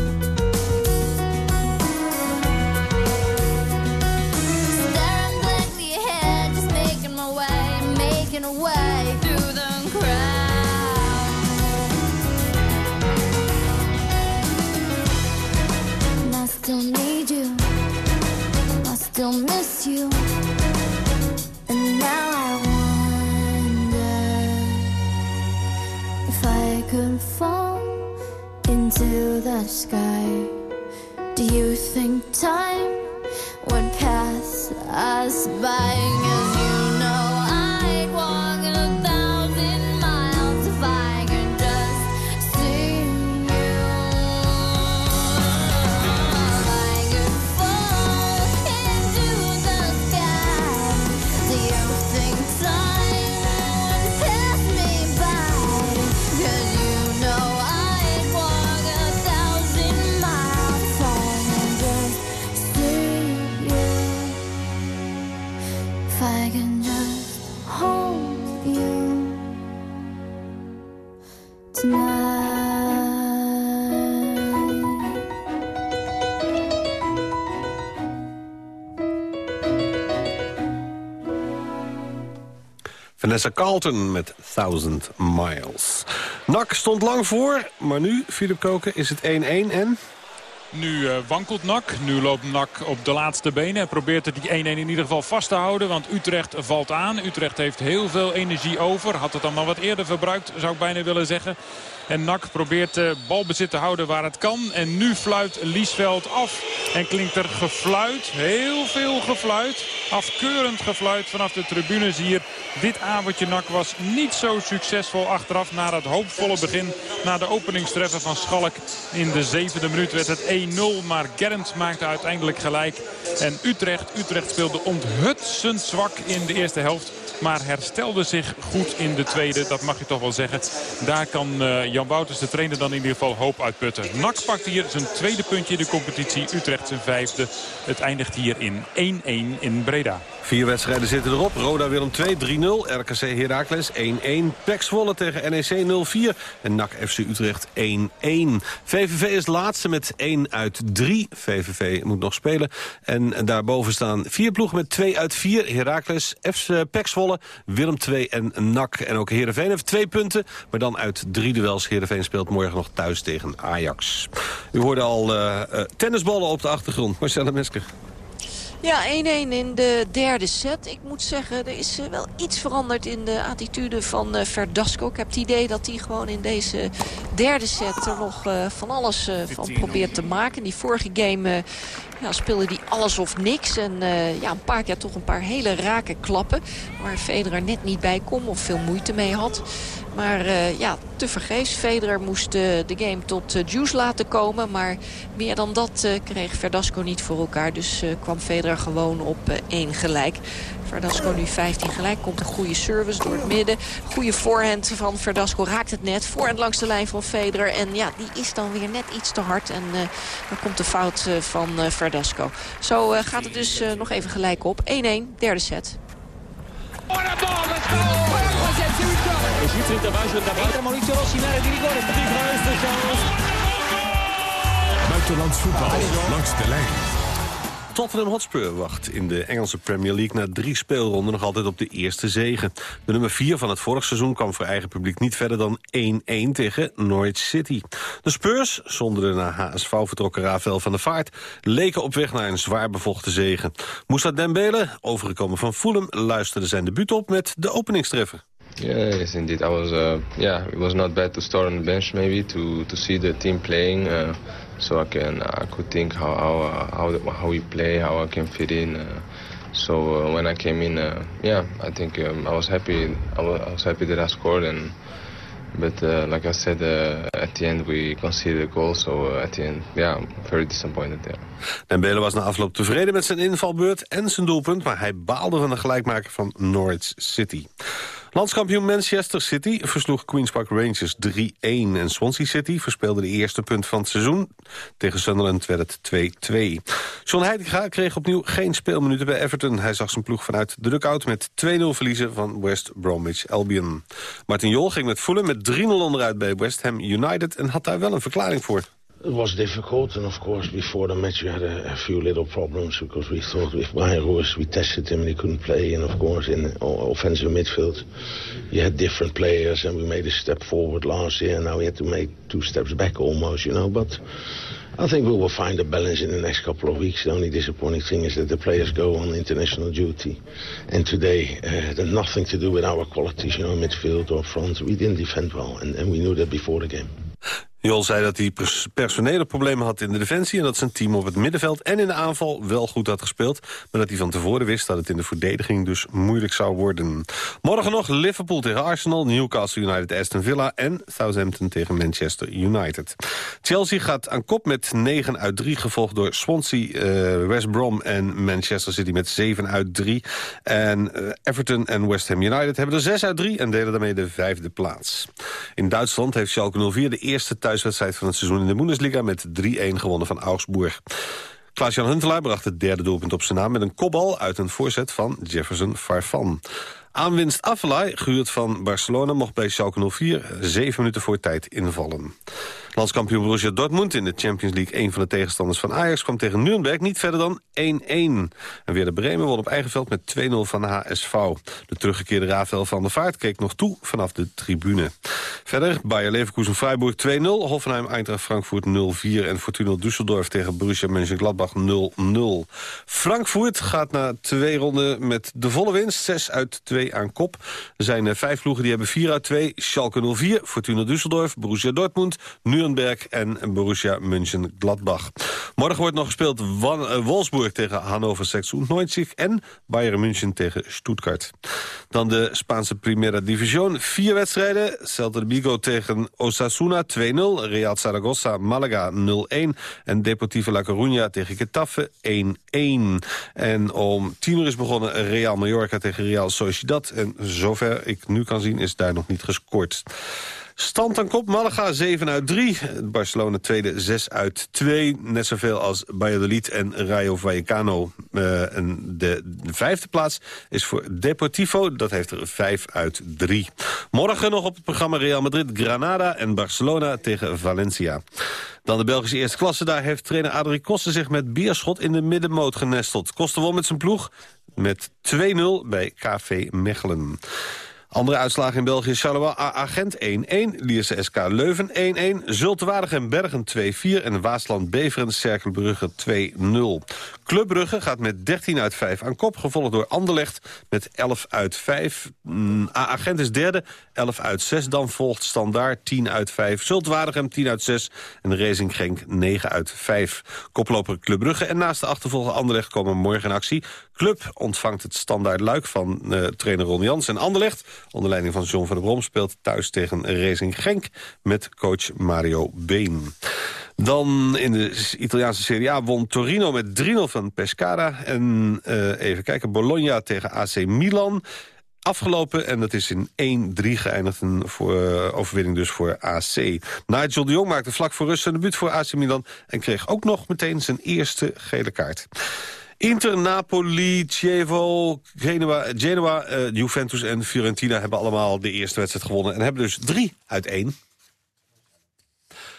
Vanessa Carlton met Thousand Miles. NAC stond lang voor, maar nu, Philip Koken, is het 1-1 en... Nu eh, wankelt Nak. Nu loopt Nak op de laatste benen. En probeert het die 1-1 in ieder geval vast te houden. Want Utrecht valt aan. Utrecht heeft heel veel energie over. Had het dan maar wat eerder verbruikt, zou ik bijna willen zeggen. En Nak probeert uh, balbezit te houden waar het kan. En nu fluit Liesveld af. En klinkt er gefluit. Heel veel gefluit. Afkeurend gefluit vanaf de tribunes hier. Dit avondje Nak was niet zo succesvol achteraf. Na het hoopvolle begin. Na de openingstreffer van Schalk. In de zevende minuut werd het 1-0. Maar Gerrans maakte uiteindelijk gelijk. En Utrecht, Utrecht speelde onthutsend zwak in de eerste helft. Maar herstelde zich goed in de tweede. Dat mag je toch wel zeggen. Daar kan uh, Jan Wouters, de trainer, dan in ieder geval hoop uitputten. NAC pakt hier zijn tweede puntje in de competitie. Utrecht zijn vijfde. Het eindigt hier in 1-1 in Breda. Vier wedstrijden zitten erop. Roda Willem 2 3-0. RKC Heracles 1-1. PEC Zwolle tegen NEC 0-4. En NAC FC Utrecht 1-1. VVV is laatste met 1 uit 3. VVV moet nog spelen. En daarboven staan vier ploegen met 2 uit 4. Heracles, FC PEC Zwolle, Willem 2 en NAC. En ook Heerenveen heeft twee punten. Maar dan uit drie duels. Heerenveen speelt morgen nog thuis tegen Ajax. U hoorde al uh, tennisballen op de achtergrond. Marcella Mesker. Ja, 1-1 in de derde set. Ik moet zeggen, er is uh, wel iets veranderd in de attitude van uh, Verdasco. Ik heb het idee dat hij gewoon in deze derde set er nog uh, van alles van probeert te maken. Die vorige game ja, speelde hij alles of niks. En ja, een paar keer toch een paar hele rake klappen. Waar Federer net niet bij kon of veel moeite mee had. Maar uh, ja, te vergeefs. Federer moest uh, de game tot juice laten komen. Maar meer dan dat kreeg Verdasco niet voor elkaar. Dus kwam Federer gewoon op één gelijk. Verdasco nu 15 gelijk. Komt een goede service door het midden. Goede voorhand van Verdasco raakt het net. Voorhand langs de lijn van Federer. En ja, die is dan weer net iets te hard. En dan komt de fout van Verdasco. Zo gaat het dus nog even gelijk op. 1-1, derde set. Si trenta bacio da parte Maurizio Rossi in area di rigore. Buitenlands voetbal langs de lijn. Tottenham Hotspur wacht in de Engelse Premier League na drie speelronden nog altijd op de eerste zegen. De nummer 4 van het vorig seizoen kwam voor eigen publiek niet verder dan 1-1 tegen Norwich City. De Spurs, zonder de naar HSV vertrokken Rafael van der Vaart, leken op weg naar een zwaar bevochten zegen. Moussa Dembele, overgekomen van Fulham, luisterde zijn debuut op met de openingstreffer. Yes, indeed. I was, uh, yeah, it was not bad to start on the bench maybe to to see the team playing, uh, so I can I could think how how uh, how, how we play, how I can fit in. Uh, so uh, when I came in, uh, yeah, I think um, I was happy. I was, I was happy that I scored, and but uh, like I said, uh, at the end we conceded a goal. So uh, at the end, yeah, very disappointed there. Dembele was na afloop tevreden met zijn invalbeurt en zijn doelpunt... maar hij baalde van de gelijkmaker van Norwich City. Landskampioen Manchester City versloeg Queen's Park Rangers 3-1... en Swansea City verspeelde de eerste punt van het seizoen. Tegen Sunderland werd het 2-2. John Heitinga kreeg opnieuw geen speelminuten bij Everton. Hij zag zijn ploeg vanuit de dugout met 2-0 verliezen van West Bromwich Albion. Martin Jol ging met Fulham met 3-0 onderuit bij West Ham United... en had daar wel een verklaring voor. It was difficult, and of course, before the match, we had a, a few little problems because we thought with Mayrus, we tested him and he couldn't play. And of course, in offensive midfield, you had different players, and we made a step forward last year, and now we had to make two steps back almost, you know. But I think we will find a balance in the next couple of weeks. The only disappointing thing is that the players go on international duty. And today, uh, had nothing to do with our qualities, you know, midfield or front. We didn't defend well, and, and we knew that before the game. Jol zei dat hij pers- personele problemen had in de defensie... en dat zijn team op het middenveld en in de aanval wel goed had gespeeld... maar dat hij van tevoren wist dat het in de verdediging dus moeilijk zou worden. Morgen nog Liverpool tegen Arsenal, Newcastle United Aston Villa... en Southampton tegen Manchester United. Chelsea gaat aan kop met 9 uit 3, gevolgd door Swansea, eh, West Brom en Manchester City met 7 uit 3. En eh, Everton en West Ham United hebben er 6 uit 3 en delen daarmee de vijfde plaats. In Duitsland heeft Schalke 04 de eerste thuiswedstrijd van het seizoen in de Bundesliga met 3-1 gewonnen van Augsburg. Klaas-Jan Huntelaar bracht het derde doelpunt op zijn naam... met een kopbal uit een voorzet van Jefferson Farfan. Aanwinst Afellay, gehuurd van Barcelona... mocht bij Schalke 04 zeven minuten voor tijd invallen. Landskampioen Borussia Dortmund in de Champions League... een van de tegenstanders van Ajax kwam tegen Nuremberg niet verder dan 1-1. En weer de Bremen won op eigen veld met 2-0 van de HSV. De teruggekeerde Rafael van der Vaart keek nog toe vanaf de tribune. Verder Bayer Leverkusen-Freiburg 2-0, Hoffenheim-Eintracht Frankfurt 0-4... en Fortuna Düsseldorf tegen Borussia Mönchengladbach 0-0. Frankfurt gaat na twee ronden met de volle winst, 6 uit 2 aan kop. Er zijn eh, vijf ploegen die hebben 4 uit 2. Schalke 04, Fortuna Düsseldorf, Borussia Dortmund, Nuremberg en Borussia Mönchengladbach. Morgen wordt nog gespeeld eh, Wolfsburg tegen Hannover 96 en Bayern München tegen Stuttgart. Dan de Spaanse Primera División. Vier wedstrijden. Celta de Vigo tegen Osasuna 2-0. Real Zaragoza Malaga 0-1. En Deportivo La Coruña tegen Getafe 1-1. En om 10 uur is begonnen Real Mallorca tegen Real Sociedad. En zover ik nu kan zien is daar nog niet gescoord. Stand aan kop, Malaga 7 uit 3. Barcelona tweede 6 uit 2. Net zoveel als Valladolid en Rayo Vallecano. Uh, en de, de vijfde plaats is voor Deportivo. Dat heeft er 5 uit 3. Morgen nog op het programma Real Madrid, Granada en Barcelona tegen Valencia. Dan de Belgische eerste klasse. Daar heeft trainer Adrie Koster zich met Beerschot in de middenmoot genesteld. Koster won met zijn ploeg met 2-0 bij KV Mechelen. Andere uitslagen in België. Charleroi Agent 1-1. Lierse SK Leuven 1-1. Zultewaardig en Bergen 2-4. En Waasland Beveren Cerkelbrugge 2-0. Club Brugge gaat met 13 uit 5 aan kop. Gevolgd door Anderlecht met 11 uit 5. Mm, Agent is derde. 11 uit 6. Dan volgt Standaard 10 uit 5. Zultewaardigem 10 uit 6. En Racing Genk 9 uit 5. Koploper Club Brugge. En naast de achtervolger Anderlecht komen morgen in actie. Club ontvangt het standaard luik van uh, trainer Ron Jans. En Anderlecht, onder leiding van John van der Brom... speelt thuis tegen Racing Genk met coach Mario Been. Dan in de Italiaanse Serie A won Torino met 3-0 van Pescara. En uh, even kijken, Bologna tegen AC Milan afgelopen. En dat is in 1-3 geëindigd. Een uh, overwinning dus voor AC. Nigel de Jong maakte vlak voor rust zijn debuut voor AC Milan... en kreeg ook nog meteen zijn eerste gele kaart. Inter, Napoli, Chievo, Genoa, Genoa uh, Juventus en Fiorentina... hebben allemaal de eerste wedstrijd gewonnen. En hebben dus 3 uit 1.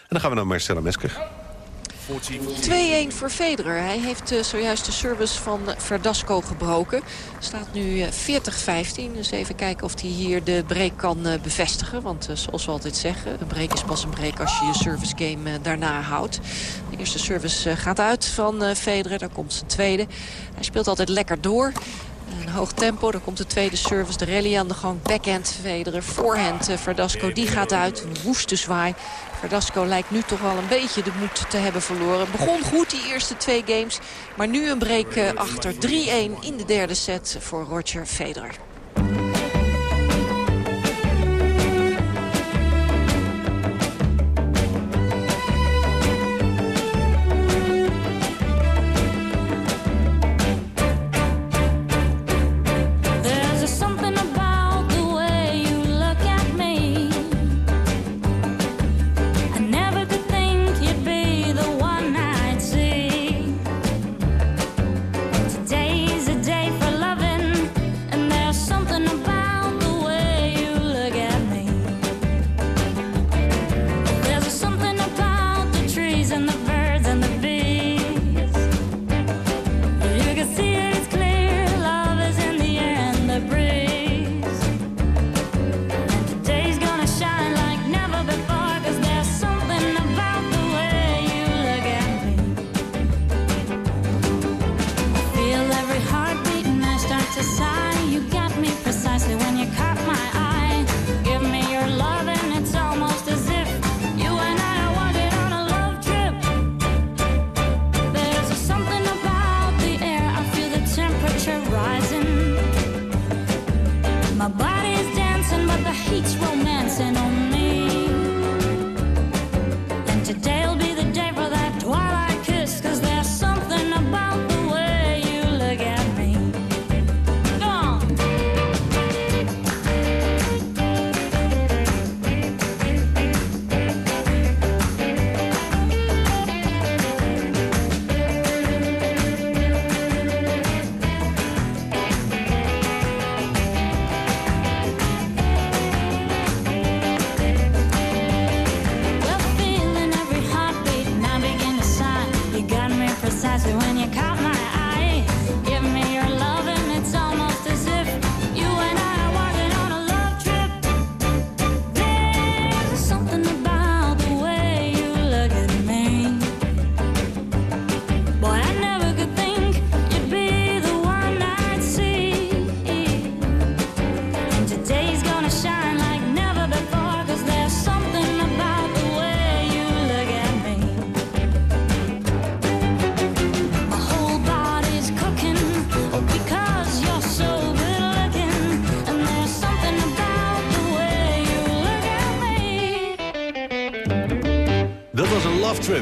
En dan gaan we naar Marcella Mesker. 2-1 voor Federer. Hij heeft uh, zojuist de service van Verdasco gebroken. Staat nu uh, 40-15. Dus even kijken of hij hier de break kan uh, bevestigen. Want zoals we altijd zeggen, een break is pas een break als je je service game daarna houdt. De eerste service gaat uit van Federer. Daar komt zijn tweede. Hij speelt altijd lekker door. Een hoog tempo, dan komt de tweede service, de rally aan de gang. Backhand Federer, voorhand Verdasco, die gaat uit. Een woeste zwaai. Verdasco lijkt nu toch wel een beetje de moed te hebben verloren. Begon goed die eerste twee games, maar nu een break achter 3-1 in de derde set voor Roger Federer.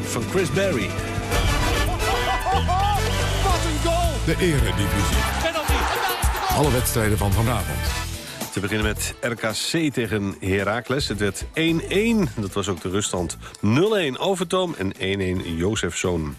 Van Chris Berry. Wat een goal! De eredivisie. Alle wedstrijden van vanavond. Te beginnen met RKC tegen Heracles. Het werd 1-1. Dat was ook de ruststand 0-1 Overtoom en 1-1 Jozefzoon.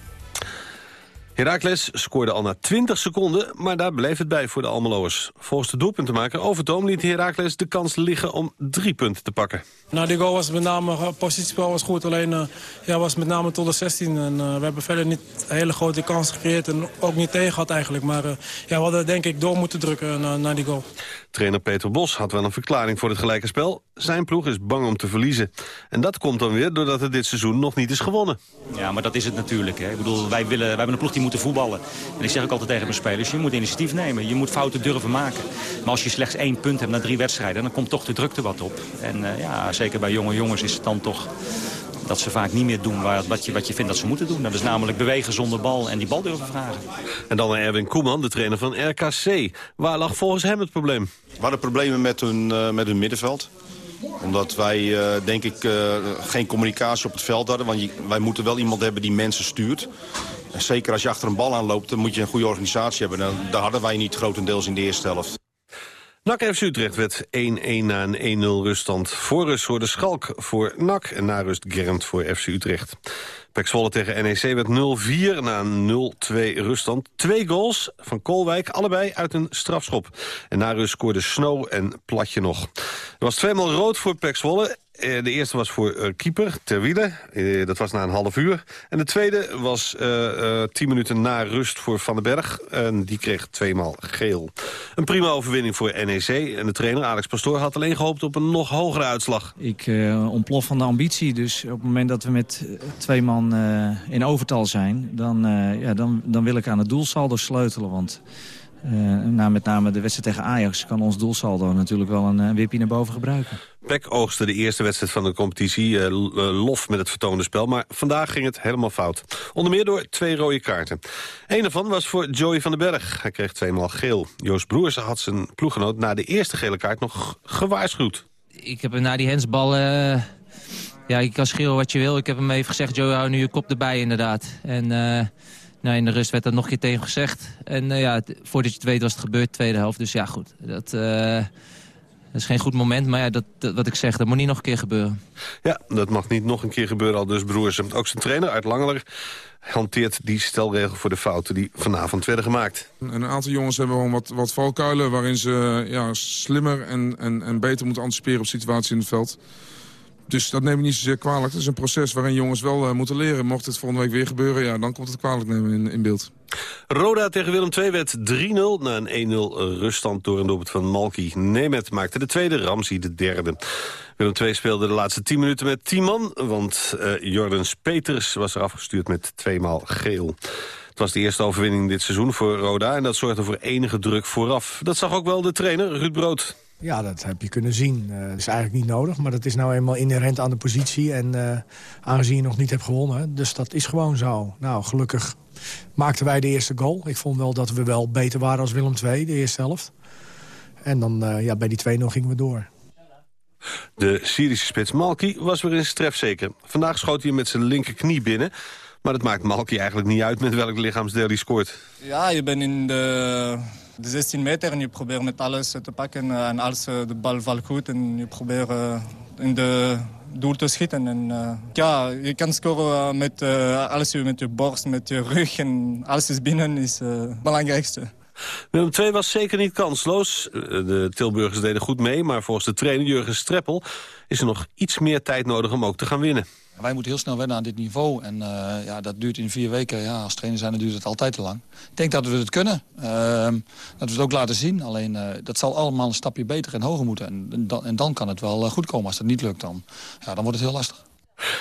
Heracles scoorde al na 20 seconden, maar daar bleef het bij voor de Almeloers. Volgens de doelpuntenmaker Overtoom liet Heracles de kans liggen om drie punten te pakken. Nou, die goal was met name, uh, positiespel was goed. Alleen uh, ja, was met name tot de 16. En uh, we hebben verder niet hele grote kansen gecreëerd. En ook niet tegen gehad eigenlijk. Maar ja, we hadden denk ik door moeten drukken naar die goal. Trainer Peter Bos had wel een verklaring voor het gelijke spel. Zijn ploeg is bang om te verliezen. En dat komt dan weer doordat het dit seizoen nog niet is gewonnen. Ja, maar dat is het natuurlijk. Hè. Ik bedoel, wij, willen, wij hebben een ploeg die moeten voetballen. En ik zeg ook altijd tegen mijn spelers, je moet initiatief nemen. Je moet fouten durven maken. Maar als je slechts één punt hebt na drie wedstrijden... dan komt toch de drukte wat op. En ja, zeker bij jonge jongens is het dan toch dat ze vaak niet meer doen wat je, wat je vindt dat ze moeten doen. Dat is namelijk bewegen zonder bal en die bal durven vragen. En dan naar Erwin Koeman, de trainer van RKC. Waar lag volgens hem het probleem? We hadden problemen met hun, uh, met hun middenveld omdat wij, uh, denk ik, uh, geen communicatie op het veld hadden. Want wij moeten wel iemand hebben die mensen stuurt. En zeker als je achter een bal aanloopt, dan moet je een goede organisatie hebben. En daar hadden wij niet grotendeels in de eerste helft. NAC FC Utrecht werd 1-1 na een 1-0 ruststand. Voor rust hoorde Schalk voor NAC en na rust Germt voor FC Utrecht. Pek tegen NEC werd 0-4 na een 0-2 ruststand. Twee goals van Kolwijk, allebei uit een strafschop. En na rust scoorde Snow en Platje nog. Er was tweemaal rood voor Pek de eerste was voor uh, keeper, ter wiele. Uh, dat was na een half uur. En de tweede was tien minuten na rust voor Van den Berg. En die kreeg tweemaal geel. Een prima overwinning voor NEC. En de trainer Alex Pastoor had alleen gehoopt op een nog hogere uitslag. Ik ontplof van de ambitie. Dus op het moment dat we met twee man in overtal zijn... Dan, ja, dan, dan wil ik aan het doelsaldo sleutelen. Want... Uh, na met name de wedstrijd tegen Ajax kan ons doelsaldo natuurlijk wel een uh, wipje naar boven gebruiken. PEC oogste de eerste wedstrijd van de competitie. Uh, lof met het vertoonde spel, maar vandaag ging het helemaal fout. Onder meer door twee rode kaarten. Een daarvan was voor Joey van den Berg. Hij kreeg tweemaal geel. Joost Broers had zijn ploeggenoot na de eerste gele kaart nog gewaarschuwd. Ik heb na die hensbal... ja, je kan schreeuwen wat je wil. Ik heb hem even gezegd, Joey, hou nu je kop erbij inderdaad. En... Nou, in de rust werd dat nog een keer tegen gezegd. En uh, ja, voordat je het weet was het gebeurd, tweede helft. Dus ja, goed. Dat, uh, dat is geen goed moment. Maar ja, dat, dat, wat ik zeg, dat moet niet nog een keer gebeuren. Ja, dat mag niet nog een keer gebeuren al dus broers. Ook zijn trainer uit Langeler hanteert die stelregel voor de fouten die vanavond werden gemaakt. Een aantal jongens hebben gewoon wat, wat valkuilen... waarin ze ja, slimmer en, en, en beter moeten anticiperen op situaties in het veld. Dus dat neem ik niet zozeer kwalijk. Het is een proces waarin jongens wel uh, moeten leren. Mocht het volgende week weer gebeuren, ja, dan komt het kwalijk nemen in, beeld. Roda tegen Willem II werd 3-0 na een 1-0 ruststand door een doelpunt van Malky. Nemet maakte de tweede, Ramsey de derde. Willem II speelde de laatste 10 minuten met 10 man, want uh, Jordens Peters was er afgestuurd met tweemaal geel. Het was de eerste overwinning dit seizoen voor Roda en dat zorgde voor enige druk vooraf. Dat zag ook wel de trainer, Ruud Brood. Ja, dat heb je kunnen zien. Uh, dat is eigenlijk niet nodig, maar dat is nou eenmaal inherent aan de positie. En uh, aangezien je nog niet hebt gewonnen, dus dat is gewoon zo. Nou, gelukkig maakten wij de eerste goal. Ik vond wel dat we wel beter waren als Willem II, de eerste helft. En dan uh, ja, bij die 2-0 gingen we door. De Syrische spits Malki was weer eens trefzeker. Vandaag schoot hij met zijn linkerknie binnen... Maar dat maakt Malki eigenlijk niet uit met welk lichaamsdeel hij scoort. Ja, je bent in de, de 16 meter en je probeert met alles te pakken. En als de bal valt goed en je probeert in de doel te schieten. En, ja, je kan scoren met alles met je borst, met je rug. En alles is binnen is het belangrijkste. Willem II was zeker niet kansloos. De Tilburgers deden goed mee, maar volgens de trainer Jurgen Streppel... is er nog iets meer tijd nodig om ook te gaan winnen. Wij moeten heel snel wennen aan dit niveau. En uh, ja, dat duurt in vier weken. Ja, als trainer zijn, dan duurt het altijd te lang. Ik denk dat we het kunnen. Uh, dat we het ook laten zien. Alleen uh, dat zal allemaal een stapje beter en hoger moeten. En, dan, en dan kan het wel goed komen. Als dat niet lukt, dan, ja, dan wordt het heel lastig.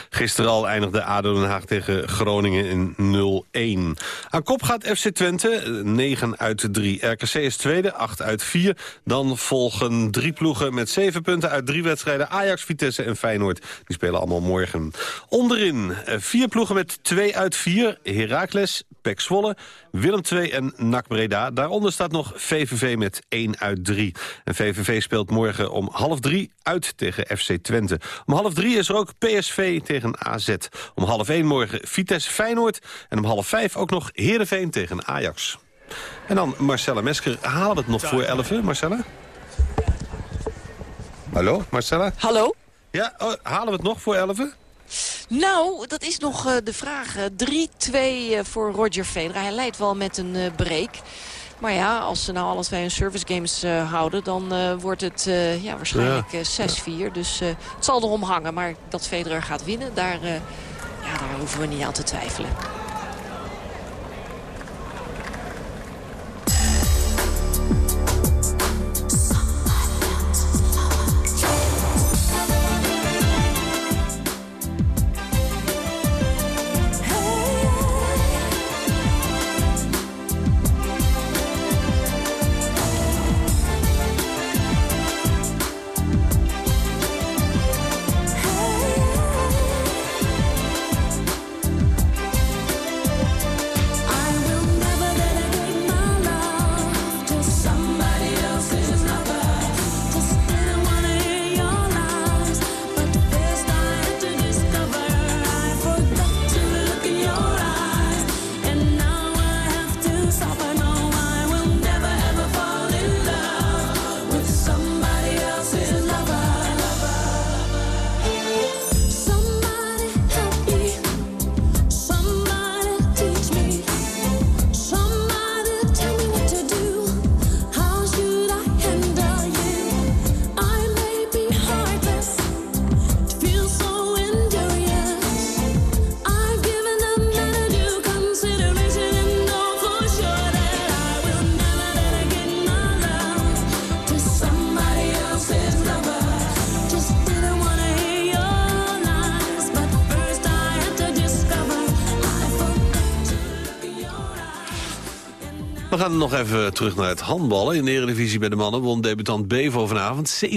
Gisteren al eindigde ADO Den Haag tegen Groningen in 0-1. Aan kop gaat FC Twente, 9 uit 3. RKC is tweede, 8 uit 4. Dan volgen drie ploegen met 7 punten uit drie wedstrijden. Ajax, Vitesse en Feyenoord. Die spelen allemaal morgen. Onderin vier ploegen met 2 uit 4. Heracles, PEC Zwolle, Willem II en NAC Breda. Daaronder staat nog VVV met 1 uit 3. En VVV speelt morgen om half drie uit tegen FC Twente. Om half drie is er ook PSV tegen tegen AZ. Om half 1 morgen Vitesse Feyenoord. En om half 5 ook nog Heerenveen tegen Ajax. En dan Marcella Mesker. Halen we het nog voor 11, Marcella? Hallo, Marcella? Hallo? Ja, oh, halen we het nog voor 11? Nou, dat is nog eh, de vraag. Eh, 3-2 eh, voor Roger Federer. Hij leidt wel met een eh, break. Maar ja, als ze nou alle twee een service games eh, houden... dan eh, wordt het eh, ja, waarschijnlijk eh, 6-4. Dus eh, het zal erom hangen. Maar dat Federer gaat winnen, daar, eh, ja, daar hoeven we niet aan te twijfelen. Gaan nog even terug naar het handballen. In de Eredivisie bij de mannen won debutant Bevo vanavond 27-26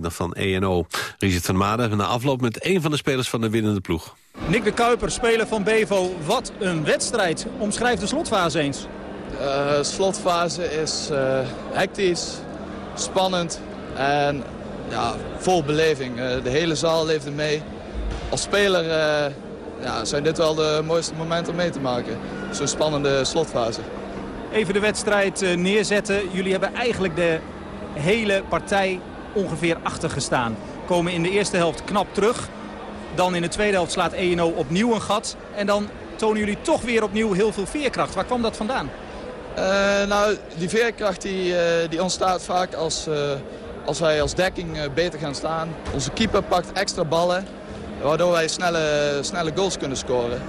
van ENO. Richard van Maden na afloop met een van de spelers van de winnende ploeg. Nick de Kuiper, speler van Bevo. Wat een wedstrijd. Omschrijf de slotfase eens. De slotfase is uh, hectisch, spannend en ja, vol beleving. Uh, de hele zaal leefde mee. Als speler uh, ja, zijn dit wel de mooiste momenten om mee te maken. Zo'n spannende slotfase. Even de wedstrijd neerzetten. Jullie hebben eigenlijk de hele partij ongeveer achtergestaan. Komen in de eerste helft knap terug. Dan in de tweede helft slaat ENO opnieuw een gat. En dan tonen jullie toch weer opnieuw heel veel veerkracht. Waar kwam dat vandaan? Uh, nou, die veerkracht die, uh, die ontstaat vaak als, als wij als dekking beter gaan staan. Onze keeper pakt extra ballen, waardoor wij snelle, snelle goals kunnen scoren.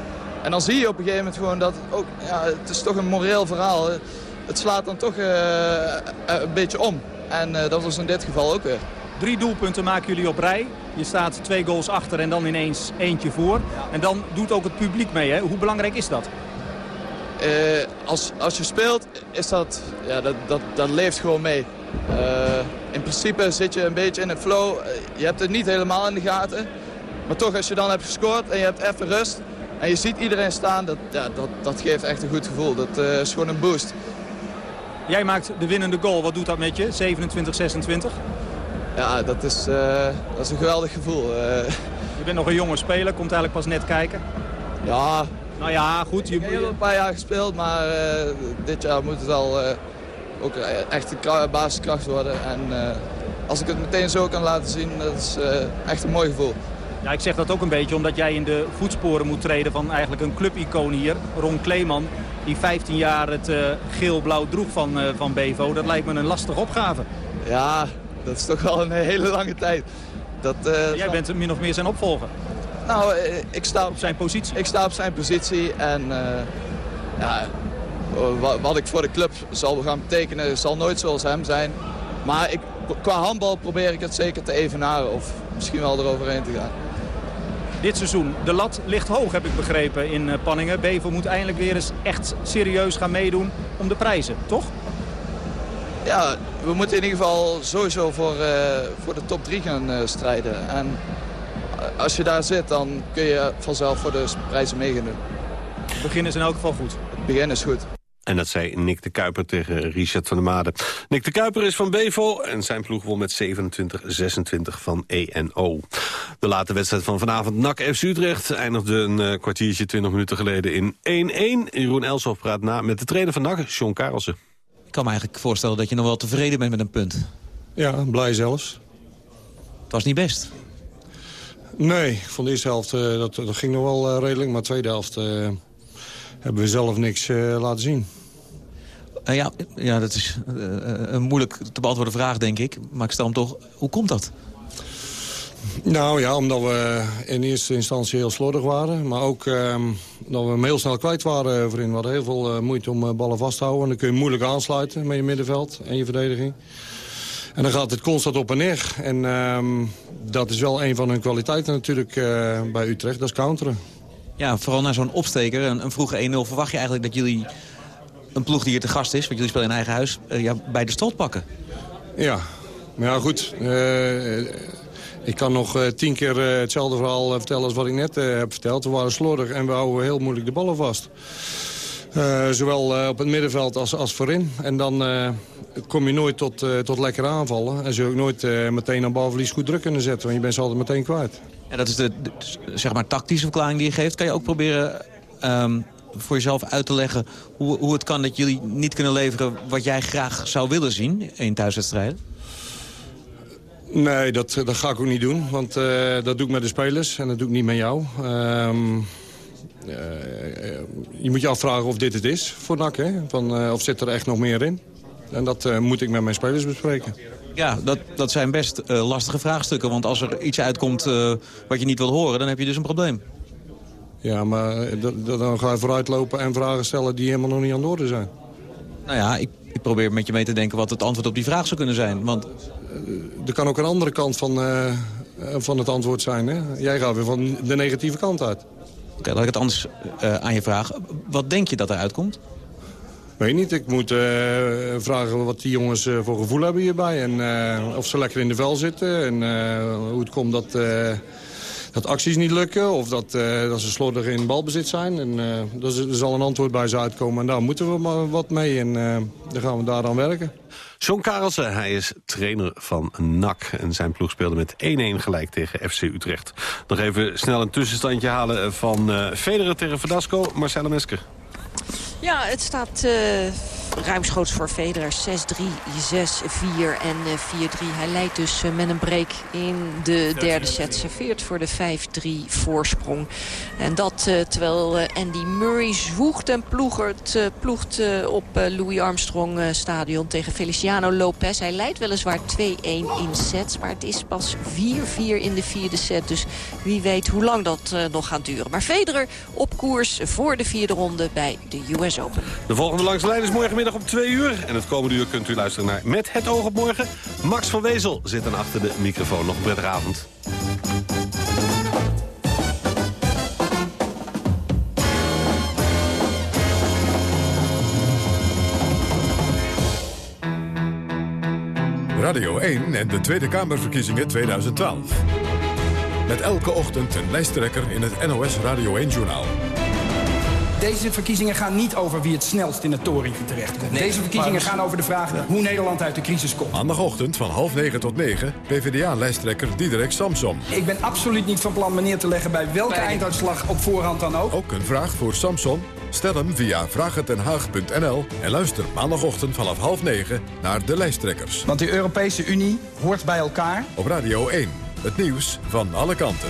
En dan zie je op een gegeven moment gewoon dat het ook, ja, het is toch een moreel verhaal. Het slaat dan toch een beetje om. En dat was in dit geval ook weer. Drie doelpunten maken jullie op rij. Je staat twee goals achter en dan ineens eentje voor. En dan doet ook het publiek mee. Hè? Hoe belangrijk is dat? Uh, als, als je speelt, is dat, ja, dat, dat, dat leeft gewoon mee. Uh, in principe zit je een beetje in het flow. Je hebt het niet helemaal in de gaten. Maar toch, als je dan hebt gescoord en je hebt even rust... en je ziet iedereen staan, dat, ja, dat, dat geeft echt een goed gevoel. Dat uh, is gewoon een boost. Jij maakt de winnende goal. Wat doet dat met je? 27-26? Ja, dat is, dat is een geweldig gevoel. Je bent nog een jonge speler, komt eigenlijk pas net kijken. Ja, nou ja, goed. Je ik heb een paar jaar gespeeld, maar dit jaar moet het wel uh, ook echt een basiskracht worden. En als ik het meteen zo kan laten zien, dat is echt een mooi gevoel. Ja, ik zeg dat ook een beetje omdat jij in de voetsporen moet treden van eigenlijk een clubicoon hier, Ron Kleeman. Die 15 jaar het geel-blauw droeg van, van Bevo. Dat lijkt me een lastige opgave. Ja, dat is toch wel een hele lange tijd. Dat, jij bent min of meer zijn opvolger. Nou, ik sta op zijn positie. Ik sta op zijn positie en uh, ja, wat ik voor de club zal gaan betekenen zal nooit zoals hem zijn. Maar ik, qua handbal probeer ik het zeker te evenaren of misschien wel eroverheen te gaan. Dit seizoen, de lat ligt hoog heb ik begrepen in Panningen. Bevo moet eindelijk weer eens echt serieus gaan meedoen om de prijzen, toch? Ja, we moeten in ieder geval sowieso voor, uh, voor de top 3 gaan uh, strijden. En als je daar zit, dan kun je vanzelf voor de prijzen doen. Het begin is in elk geval goed. Het begin is goed. En dat zei Nick de Kuiper tegen Richard van der Made. Nick de Kuiper is van Bevo en zijn ploeg won met 27-26 van ENO. De late wedstrijd van vanavond NAC FC Utrecht eindigde een uh, kwartiertje 20 minuten geleden in 1-1. Jeroen Elshoff praat na met de trainer van NAC, Sean Karelsen. Ik kan me eigenlijk voorstellen dat je nog wel tevreden bent met een punt. Ja, blij zelfs. Het was niet best. Nee, van de eerste helft uh, dat, dat ging nog wel uh, redelijk. Maar de tweede helft uh, hebben we zelf niks laten zien. Ja, ja, dat is een moeilijk te beantwoorden vraag, denk ik. Maar ik stel hem toch, hoe komt dat? Nou ja, omdat we in eerste instantie heel slordig waren. Maar ook ehm, dat we hem heel snel kwijt waren voorin. We hadden heel veel moeite om ballen vast te houden. En dan kun je moeilijk aansluiten met je middenveld en je verdediging. En dan gaat het constant op en neer. En um, dat is wel een van hun kwaliteiten natuurlijk uh, bij Utrecht, dat is counteren. Ja, vooral naar zo'n opsteker, een, een vroege 1-0... verwacht je eigenlijk dat jullie een ploeg die hier te gast is... want jullie spelen in eigen huis, uh, ja, bij de strot pakken. Ja, maar ja goed. Uh, ik kan nog tien keer hetzelfde verhaal vertellen als wat ik net heb verteld. We waren slordig en we houden heel moeilijk de ballen vast. Uh, zowel uh, op het middenveld als, als voorin. En dan uh, kom je nooit tot, tot lekker aanvallen. En zul je ook nooit meteen aan balverlies goed druk kunnen zetten. Want je bent ze altijd meteen kwijt. En dat is de, de, zeg maar, tactische verklaring die je geeft. Kan je ook proberen um, voor jezelf uit te leggen... Hoe, hoe het kan dat jullie niet kunnen leveren wat jij graag zou willen zien in thuiswedstrijden? Nee, dat, dat ga ik ook niet doen. Want dat doe ik met de spelers en dat doe ik niet met jou. Um, uh, je moet je afvragen of dit het is voor NAC. Hè? Van, uh, of zit er echt nog meer in? En dat moet ik met mijn spelers bespreken. Ja, dat, dat zijn best lastige vraagstukken. Want als er iets uitkomt wat je niet wil horen, dan heb je dus een probleem. Ja, maar dan ga je vooruitlopen en vragen stellen die helemaal nog niet aan de orde zijn. Nou ja, ik, ik probeer met je mee te denken wat het antwoord op die vraag zou kunnen zijn. Want... er kan ook een andere kant van, van het antwoord zijn. Hè? Jij gaat weer van de negatieve kant uit. Oké, okay, laat ik het anders uh, aan je vragen. Wat denk je dat eruit komt? Weet niet. Ik moet uh, vragen wat die jongens voor gevoel hebben hierbij. En of ze lekker in de vel zitten. En hoe het komt dat, dat acties niet lukken. Of dat, dat ze slordig in balbezit zijn. En er zal een antwoord bij ze uitkomen. En daar moeten we maar wat mee. En dan gaan we daaraan werken. John Karelsen, hij is trainer van NAC. En zijn ploeg speelde met 1-1 gelijk tegen FC Utrecht. Nog even snel een tussenstandje halen van uh, Federer tegen Verdasco. Marcelo Mesker. Ja, het staat uh, ruimschoots voor Federer. 6-3, 6-4 en uh, 4-3. Hij leidt dus uh, met een break in de derde set. Serveert voor de 5-3 voorsprong. En dat uh, terwijl Andy Murray zwoegt en ploegert, ploegt op Louis Armstrong stadion tegen Feliciano Lopez. Hij leidt weliswaar 2-1 in sets. Maar het is pas 4-4 in de vierde set. Dus wie weet hoe lang dat nog gaat duren. Maar Federer op koers voor de vierde ronde bij de US Open. De volgende langs de lijn is morgenmiddag om 2 uur. En het komende uur kunt u luisteren naar Met het oog op morgen. Max van Wezel zit dan achter de microfoon. Nog een prettige avond. Radio 1 en de Tweede Kamerverkiezingen 2012. Met elke ochtend een lijsttrekker in het NOS Radio 1-journaal. Deze verkiezingen gaan niet over wie het snelst in het torentje terechtkomt. Nee, Deze verkiezingen gaan over de vraag hoe Nederland uit de crisis komt. Maandagochtend van half negen tot negen, PvdA-lijsttrekker Diederik Samsom. Ik ben absoluut niet van plan meneer te leggen bij welke einduitslag op voorhand dan ook. Ook een vraag voor Samson? Stel hem via vraaghetdenhaag.nl en luister maandagochtend vanaf half negen naar de lijsttrekkers. Want de Europese Unie hoort bij elkaar. Op Radio 1, het nieuws van alle kanten.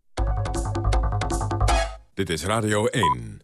Dit is Radio 1.